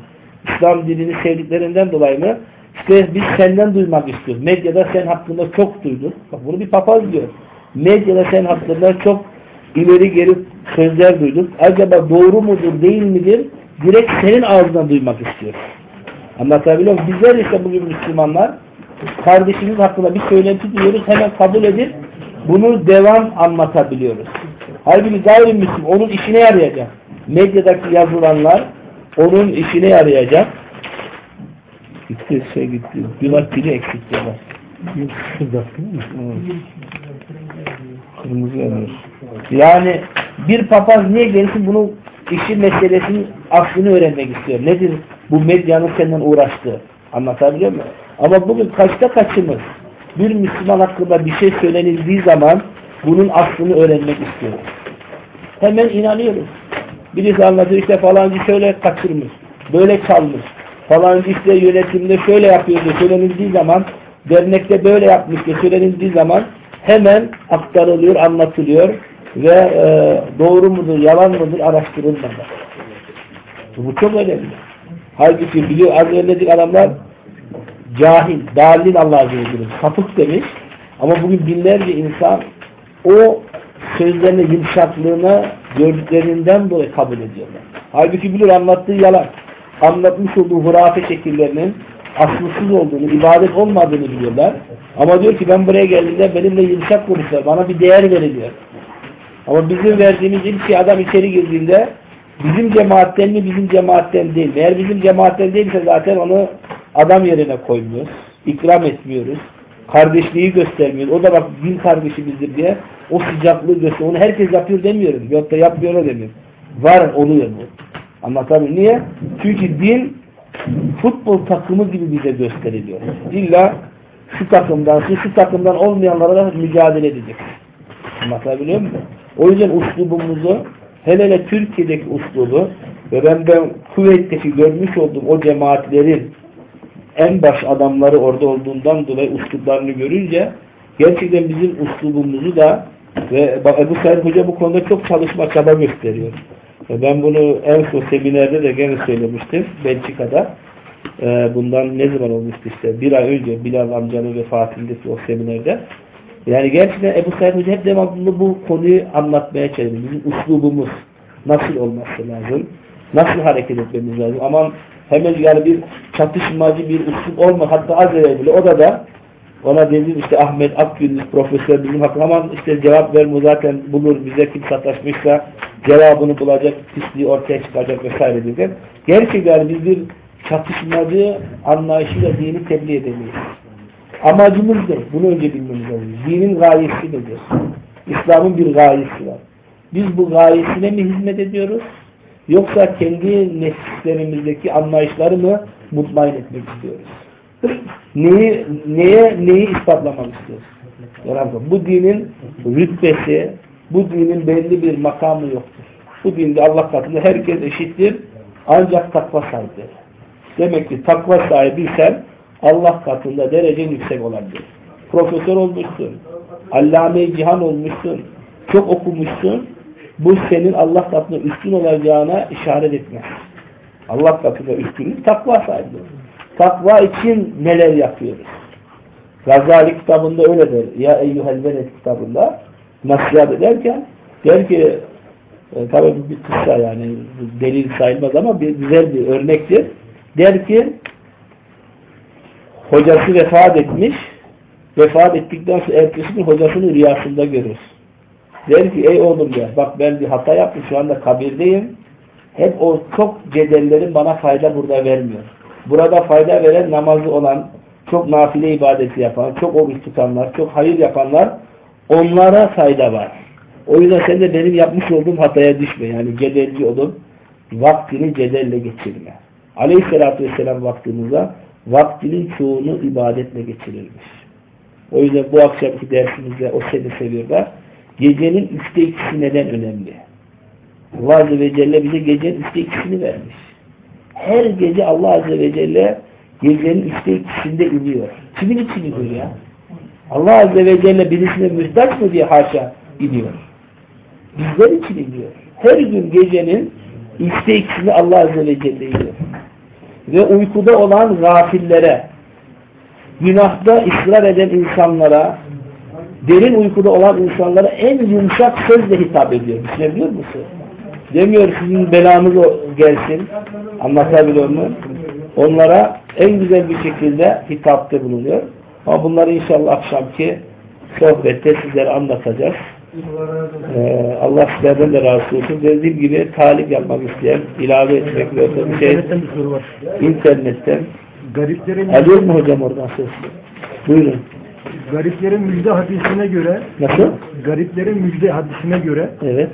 İslam dinini sevdiklerinden dolayı mı? İşte biz senden duymak istiyoruz. Medyada sen hakkında çok duyduk. Bak bunu bir papaz diyor. Medyada sen hakkında çok ileri geri sözler duyduk. Acaba doğru mudur değil midir? Direkt senin ağzından duymak istiyoruz. Anlatabiliyor muyum? Bizler ise bugün Müslümanlar kardeşimiz hakkında bir söylenti duyuyoruz. Hemen kabul edip bunu devam anlatabiliyoruz. Halbuki gayrimüslim onun işine yarayacak. Medyadaki yazılanlar onun işine yarayacak. Gitti şey gitti. Yunak pili eksik diyorlar. Kırmızı yanıyor. Yani bir papaz niye gelsin bunu işi meselesinin aslını öğrenmek istiyor. Nedir bu medyanın senden uğraştığı? Anlatabiliyor muyum? Ama bugün kaçta kaçımız bir Müslüman hakkında bir şey söylenildiği zaman bunun aslını öğrenmek istiyoruz. Hemen inanıyoruz. Birisi anlatıyor işte falancı şöyle kaçırmış, böyle çalmış, falancı işte yönetimde şöyle yapıyor diye söylenildiği zaman, dernekte böyle yapmış diye söylenildiği zaman hemen aktarılıyor, anlatılıyor ve e, doğru mudur, yalan mıdır araştırılmadan. Bu çok önemli. Halbuki biliyor, az önce adamlar cahil, dalil Allah'a Azze sapık demiş. Ama bugün binlerce insan o sözlerine yumuşaklığına gördüklerinden dolayı kabul ediyorlar. Halbuki bilir anlattığı yalan. Anlatmış olduğu hurafe şekillerinin aslısız olduğunu, ibadet olmadığını biliyorlar. Ama diyor ki ben buraya geldiğimde benimle yumuşak konuşlar. Bana bir değer veriliyor. Ama bizim verdiğimiz ilk şey adam içeri girdiğinde bizim cemaatten mi bizim cemaatten değil. Eğer bizim cemaatten değilse zaten onu adam yerine koymuyoruz. ikram etmiyoruz. Kardeşliği göstermiyoruz. O da bak din kardeşimizdir diye o sıcaklığı gösteriyor. Onu herkes yapıyor demiyorum. Yok da yapmıyor demiyorum. Var oluyor bu. Anlatabiliyor Niye? Çünkü din futbol takımı gibi bize gösteriliyor. İlla şu takımdan, şu, şu takımdan olmayanlara da mücadele edecek. Anlatabiliyor muyum? O yüzden uslubumuzu hele hele Türkiye'deki uslubu Ve ben ben Kuveyt'teki görmüş olduğum o cemaatlerin en baş adamları orada olduğundan dolayı usluplarını görünce gerçekten bizim uslubumuzu da ve Ebu Said Hoca bu konuda çok çalışma çaba gösteriyor. Ve ben bunu en son seminerde de gene söylemiştim Belçika'da. Ee, bundan ne zaman olmuştu işte bir ay önce Bilal amcanın vefatındaki o seminerde. Yani gerçekten Ebu Said Hoca hep devamlı bu konuyu anlatmaya çalışıyor. Bizim uslubumuz nasıl olması lazım? Nasıl hareket etmemiz lazım? Aman hemen yani bir çatışmacı bir uslup olma. Hatta az evvel bile o da da ona dedim işte Ahmet Akgül profesör bizim hakkında ama işte cevap verme zaten bulur bize kim sataşmışsa cevabını bulacak, pisliği ortaya çıkacak vesaire derken gerçekten biz bir çatışmacı anlayışıyla dini tebliğ edemeyiz. Amacımız ne? Bunu önce bilmemiz lazım. Dinin gayesi nedir? İslam'ın bir gayesi var. Biz bu gayesine mi hizmet ediyoruz? Yoksa kendi nefislerimizdeki anlayışları mı mutmain etmek istiyoruz? Neyi, neye, neyi ispatlamak istiyoruz? Bu dinin rütbesi, bu dinin belli bir makamı yoktur. Bu dinde Allah katında herkes eşittir. Ancak takva sahibidir. Demek ki takva sahibiysen Allah katında derecen yüksek olabilir. Profesör olmuşsun. Allame-i cihan olmuşsun. Çok okumuşsun. Bu senin Allah katında üstün olacağına işaret etmez. Allah katında üstünlük takva sahibi. Takva için neler yapıyoruz? Gazali kitabında öyle der. Ya Eyyuhel Veled kitabında nasihat ederken der ki e, tabi bir kısa yani delil sayılmaz ama bir güzel bir örnektir. Der ki hocası vefat etmiş vefat ettikten sonra ertesi gün hocasını rüyasında görür. Der ki ey oğlum der bak ben bir hata yaptım şu anda kabirdeyim. Hep o çok cedellerin bana fayda burada vermiyor. Burada fayda veren namazı olan, çok nafile ibadeti yapan, çok oruç tutanlar, çok hayır yapanlar onlara fayda var. O yüzden sen de benim yapmış olduğum hataya düşme. Yani cedelci olup vaktini cedelle geçirme. Aleyhisselatü vesselam vaktimizde vaktinin çoğunu ibadetle geçirilmiş. O yüzden bu akşamki dersimizde o seni seviyorlar. Gecenin üçte ikisi neden önemli? Allah Azze ve Celle bize gecenin üçte ikisini vermiş. Her gece Allah Azze ve Celle gecenin üçte ikisinde iniyor. Kimin için iniyor ya? Allah Azze ve Celle birisine mühtaç mı diye haşa iniyor. Bizler için iniyor. Her gün gecenin üçte ikisini Allah Azze ve Celle iniyor. Ve uykuda olan gafillere, günahda ısrar eden insanlara, derin uykuda olan insanlara en yumuşak sözle hitap ediyor. Düşünebiliyor musun? Demiyor sizin belanız gelsin. Anlatabiliyor mu? Onlara en güzel bir şekilde hitapta bulunuyor. Ama bunları inşallah akşamki sohbette sizlere anlatacağız. Ee, Allah sizlerden de razı olsun. Dediğim gibi talip yapmak isteyen, ilave etmek ve bir şey internetten alıyor mu hocam oradan ses? Buyurun. Gariplerin müjde hadisine göre Nasıl? gariplerin müjde hadisine göre Evet.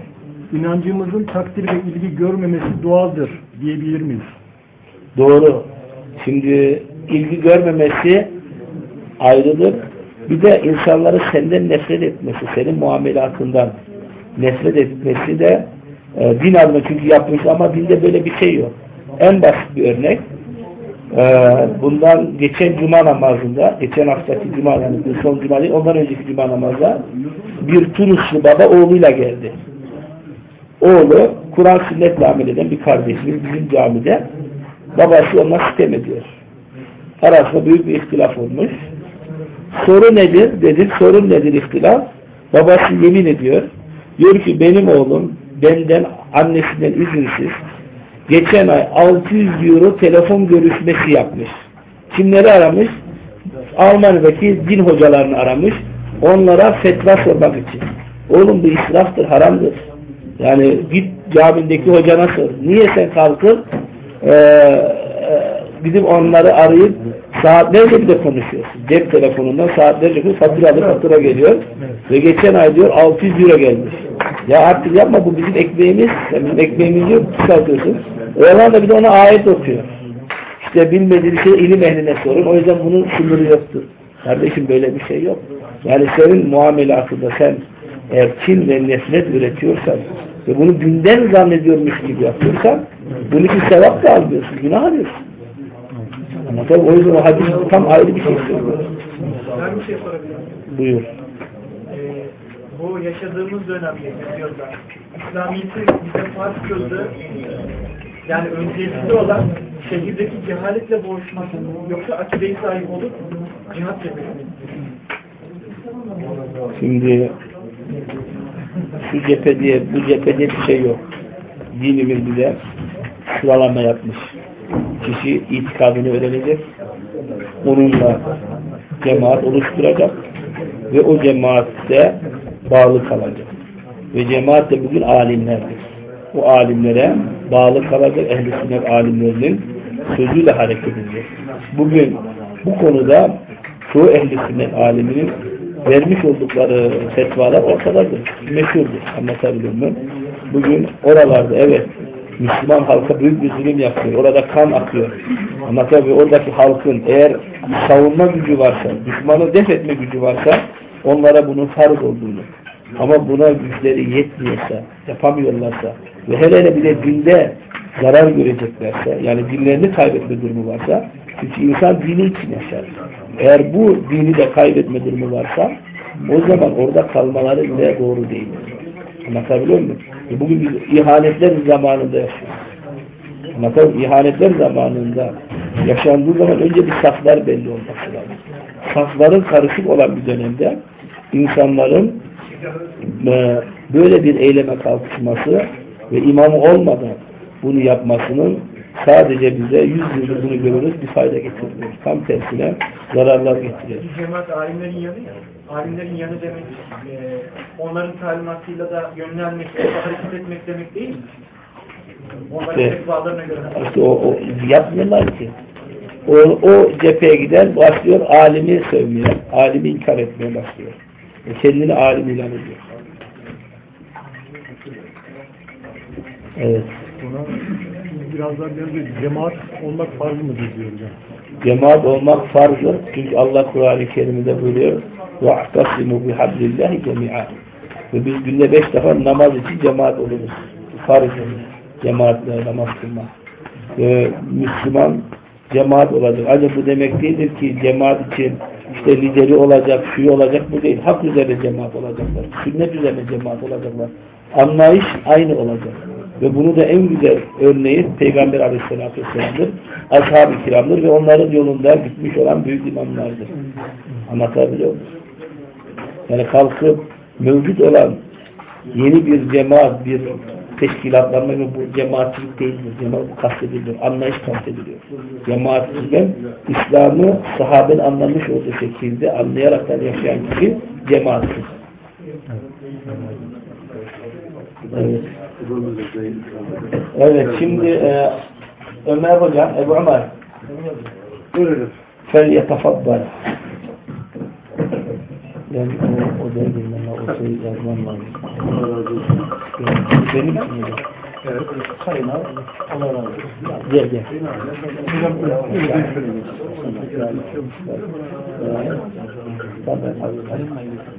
inancımızın takdir ve ilgi görmemesi doğaldır diyebilir miyiz? Doğru. Şimdi ilgi görmemesi ayrılır. Bir de insanları senden nefret etmesi, senin muamelatından nefret etmesi de e, din adına çünkü yapmış ama dinde böyle bir şey yok. En basit bir örnek bundan geçen cuma namazında geçen haftaki cuma yani son cuma değil ondan önceki cuma namazda bir Tunuslu baba oğluyla geldi. Oğlu Kur'an sünnetle amel eden bir kardeşimiz bizim camide babası ona sitem ediyor. Arasında büyük bir ihtilaf olmuş. Soru nedir? Dedik. Sorun nedir ihtilaf? Babası yemin ediyor. Diyor ki benim oğlum benden annesinden izinsiz geçen ay 600 euro telefon görüşmesi yapmış. Kimleri aramış? Almanya'daki din hocalarını aramış. Onlara fetva sormak için. Oğlum bu israftır, haramdır. Yani git camindeki hocana sor. Niye sen kalkıp e, e, gidip onları arayıp saatlerce bir de konuşuyorsun. Cep telefonundan saatlerce bir faturalı fatura geliyor. Ve geçen ay diyor 600 euro gelmiş. Ya artık yapma bu bizim ekmeğimiz. Bizim ekmeğimiz yok. Kısaltıyorsun. Oradan da bir de ona ayet okuyor. İşte bilmediği şey ilim ehline sorun. O yüzden bunun sınırı yoktur. Kardeşim böyle bir şey yok. Yani senin muamelatında sen eğer kin ve nefret üretiyorsan ve bunu dinden zannediyormuş gibi yapıyorsan bunun için sevap da almıyorsun, günah alıyorsun. Ama tabii o yüzden o hadis tam ayrı bir şey söylüyor. Ben bir şey sorabilir miyim? Buyur. Yaşadığımız dönemde diyorlar. İslamiyet'i bize farz kıldı. Yani öncelikli olan şehirdeki cehaletle boğuşmak? Yoksa akide-i sahip olup cihat cephesine Şimdi şu cephe diye, bu cephe diye bir şey yok. Dinimiz bize sıralama yapmış. Kişi itikadını öğrenecek. Onunla cemaat oluşturacak. Ve o cemaatte bağlı kalacak. Ve cemaat de bugün alimlerdir. O alimlere bağlı kalacak ehl-i sünnet alimlerinin sözüyle hareket edecek. Bugün bu konuda çoğu ehl-i sünnet aliminin vermiş oldukları fetvalar ortadadır. Meşhurdur. Anlatabiliyor muyum? Bugün oralarda evet Müslüman halka büyük bir zulüm yapıyor. Orada kan akıyor. Ama tabii oradaki halkın eğer savunma gücü varsa, düşmanı def etme gücü varsa onlara bunun farz olduğunu ama buna güçleri yetmiyorsa, yapamıyorlarsa ve hele hele bir de dinde zarar göreceklerse, yani dinlerini kaybetme durumu varsa, çünkü insan dini için yaşar. Eğer bu dini de kaybetme durumu varsa, o zaman orada kalmaları bile doğru değil. Anlatabiliyor muyum? E bugün biz ihanetler zamanında yaşıyoruz. Anlatabiliyor İhanetler zamanında yaşandığı zaman önce bir saflar belli olması lazım. Safların karışık olan bir dönemde insanların böyle bir eyleme kalkışması ve imamı olmadan bunu yapmasının sadece bize yüz yıldır bunu görürüz bir fayda getirmiyor. Tam tersine zararlar getiriyor. Cemaat alimlerin yanı ya. Alimlerin yanı demek e, onların talimatıyla da yönlenmek, hareket etmek demek değil mi? Onların İşte- göre. İşte o, o yapmıyorlar ki. O, o cepheye giden başlıyor alimi sövmeye, alimi inkar etmeye başlıyor E kendini alim ilan ediyor. Evet. Buna biraz daha biraz cemaat olmak farz mıdır diyor hocam. Cemaat olmak farzdır. Çünkü Allah Kur'an-ı Kerim'de buyuruyor وَاَعْتَصِمُوا بِحَبْلِ اللّٰهِ جَمِيعًا Ve biz günde beş defa namaz için cemaat oluruz. Farzdır. Cemaatle namaz kılmak. Ve Müslüman cemaat olacak. Ancak bu demek değildir ki cemaat için işte lideri olacak, şu olacak bu değil. Hak üzerine cemaat olacaklar. Sünnet üzerine cemaat olacaklar. Anlayış aynı olacak. Ve bunu da en güzel örneği Peygamber Aleyhisselatü Vesselam'dır. Ashab-ı kiramdır ve onların yolunda gitmiş olan büyük imamlardır. Anlatabiliyor muyum? Yani kalkıp mevcut olan yeni bir cemaat, bir teşkilatlanma ve bu cemaatçilik değildir. Cemaat bu kastedilir. Anlayış kastediliyor. Cemaatçilikten İslam'ı sahaben anlamış olduğu şekilde anlayaraktan yaşayan kişi cemaatçilik. Evet. Evet şimdi e, Ömer Hocam, Ebu Ömer fel yetefaddal yani o, o değil bana o şeyi yazmam lazım. Benim mi? Evet. Sayın abi. Allah razı olsun. Gel gel.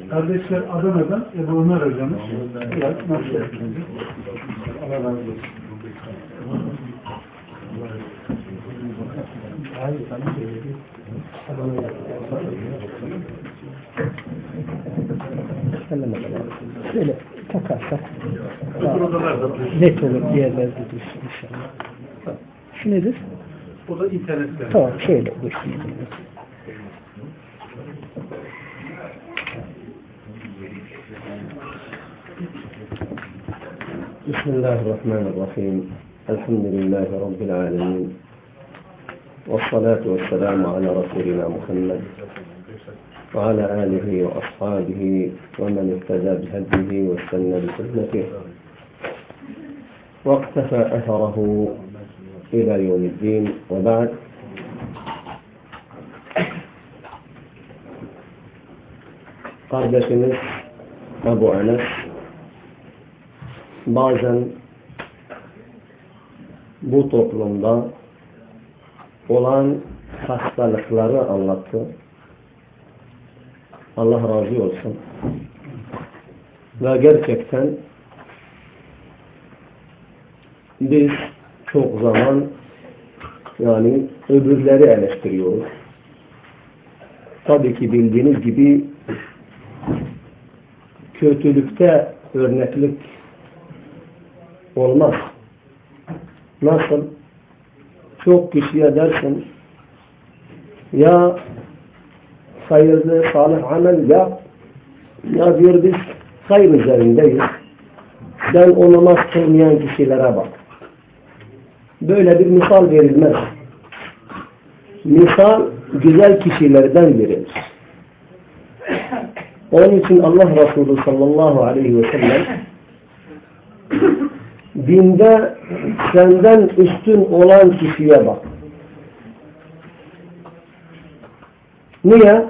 Kardeşler Adana'dan Ebu Ömer hocamız. Nasıl Allah razı olsun. Şöyle takarsak net olur yerlerde dursun inşallah. Şu nedir? O da internette. Tamam şöyle dursun. بسم الله الرحمن الرحيم الحمد لله رب العالمين والصلاة والسلام على رسولنا محمد وعلى آله وأصحابه ومن اهتدى بهديه واستنى بسنته. واقتفى أثره إلى يوم الدين. وبعد. Kardeşimiz Ebu Enes bazen bu toplumda olan hastalıkları anlattı. Allah razı olsun. Ve gerçekten biz çok zaman yani öbürleri eleştiriyoruz. Tabii ki bildiğiniz gibi kötülükte örneklik olmaz. Nasıl? Çok kişiye dersin ya hayırlı, salih amel yap ya diyor biz hayır üzerindeyiz. Sen o namaz kılmayan kişilere bak. Böyle bir misal verilmez. Misal güzel kişilerden verilir. Onun için Allah Resulü sallallahu aleyhi ve sellem dinde senden üstün olan kişiye bak. Niye?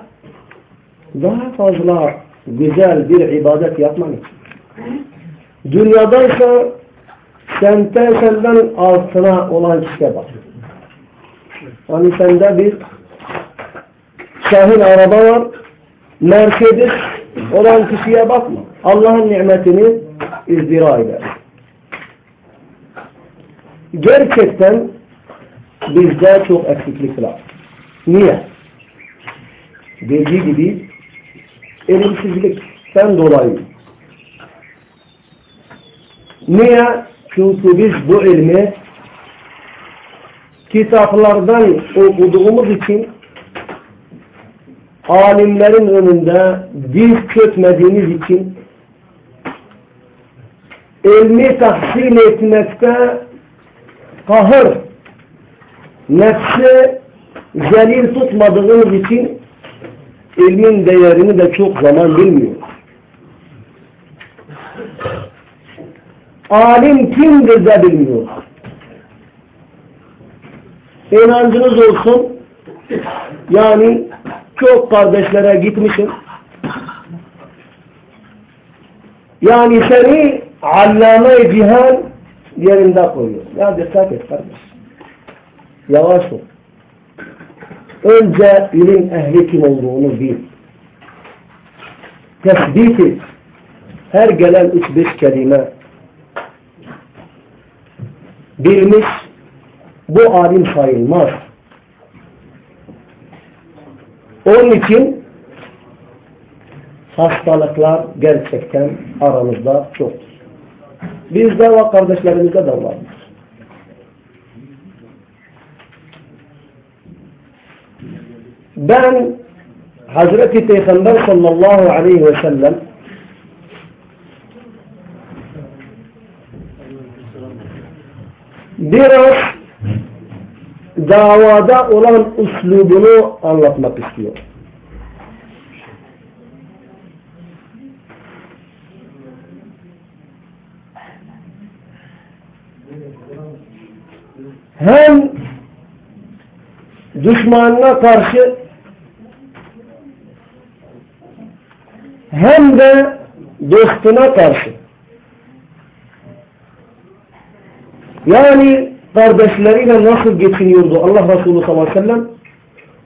Daha fazla güzel bir ibadet yapman için. Dünyadaysa senden senden altına olan kişiye bak. Hani sende bir Şahin araba var, Mercedes olan kişiye bakma. Allah'ın nimetini izdira eder. Gerçekten bizde çok eksiklik var. Niye? Dediği gibi elimsizlikten dolayı. Niye? Çünkü biz bu ilmi kitaplardan okuduğumuz için alimlerin önünde diz çökmediğimiz için ilmi tahsil etmekte kahır nefsi zelil tutmadığımız için ilmin değerini de çok zaman bilmiyor. Alim kimdir de bilmiyor. İnancınız olsun yani çok kardeşlere gitmişim. Yani seni allame cihan yerinde koyuyor. Ya dikkat et kardeş. Yavaş ol. Önce ilim ehli kim olduğunu bil. Tesbit et. Her gelen üç beş kelime bilmiş bu alim sayılmaz. Onun için hastalıklar gerçekten aramızda çoktur. Bizde ve kardeşlerimizde de vardır. Ben Hazreti Peygamber sallallahu aleyhi ve sellem biraz davada olan üslubunu anlatmak istiyor. Hem düşmanına karşı hem de dostuna karşı. Yani kardeşleriyle nasıl geçiniyordu Allah Resulü sallallahu aleyhi ve sellem?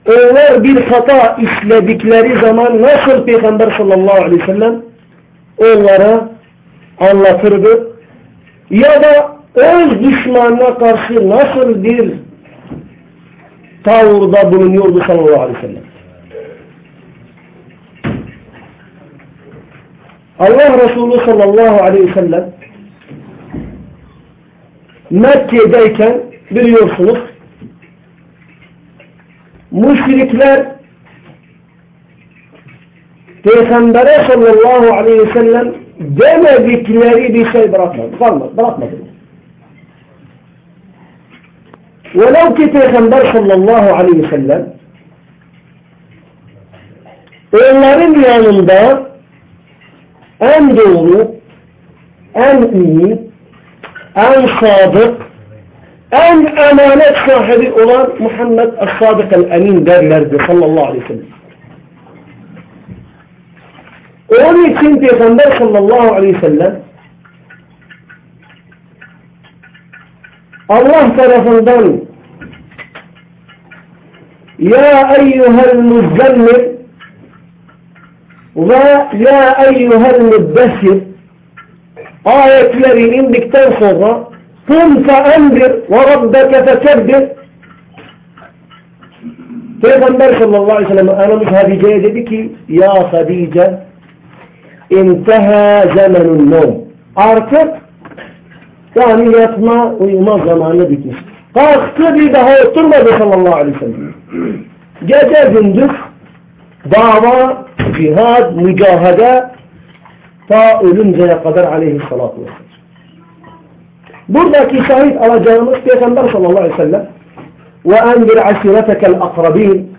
Onlar bir hata işledikleri zaman nasıl Peygamber sallallahu aleyhi ve sellem onlara anlatırdı? Ya da öz düşmanına karşı nasıl bir tavırda bulunuyordu sallallahu aleyhi ve sellem. Allah Resulü sallallahu aleyhi ve sellem Mekke'deyken biliyorsunuz müşrikler Peygamber'e sallallahu aleyhi ve sellem demedikleri bir şey bırakmadı. Bırakmadı. Velev ki Peygamber sallallahu aleyhi ve sellem onların yanında en doğru, en iyi, en sadık, en emanet sahibi olan Muhammed Es-Sadık El-Emin derlerdi sallallahu aleyhi ve sellem. Onun için Peygamber sallallahu aleyhi ve sellem Allah tarafından Ya eyyuhel muzzemmir Ve ya eyyühel müddessir ayetleri indikten sonra Kum feendir ve rabbeke fekebbir Peygamber sallallahu aleyhi ve sellem anamız Hatice'ye dedi ki Ya Hatice İnteha zamenun nom Artık yani yatma uyuma zamanı bitmiş. Kalktı bir daha oturmadı sallallahu aleyhi ve sellem. Gece gündüz دعوة جهاد مجاهدة طائل زي قدر عليه الصلاة والسلام. برنا كي شهيد على جانبك في أغنبر صلى الله عليه وسلم. وأنذر عشيرتك الأقربين.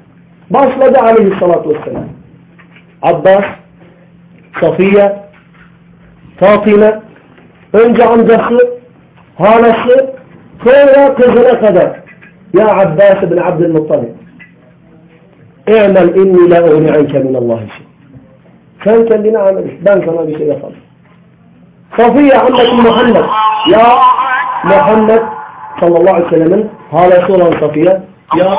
باص لدى عليه الصلاة والسلام. عباس صفية فاطمة انجع عن دخل هالشر كل قدر يا عباس بن عبد المطلب. İ'mel inni la uğni anke minallahi şey. Sen kendine amel et. Ben sana bir şey yapamam. Safiye annesi Muhammed. Ya Muhammed sallallahu aleyhi ve sellem'in halası olan Safiye. Ya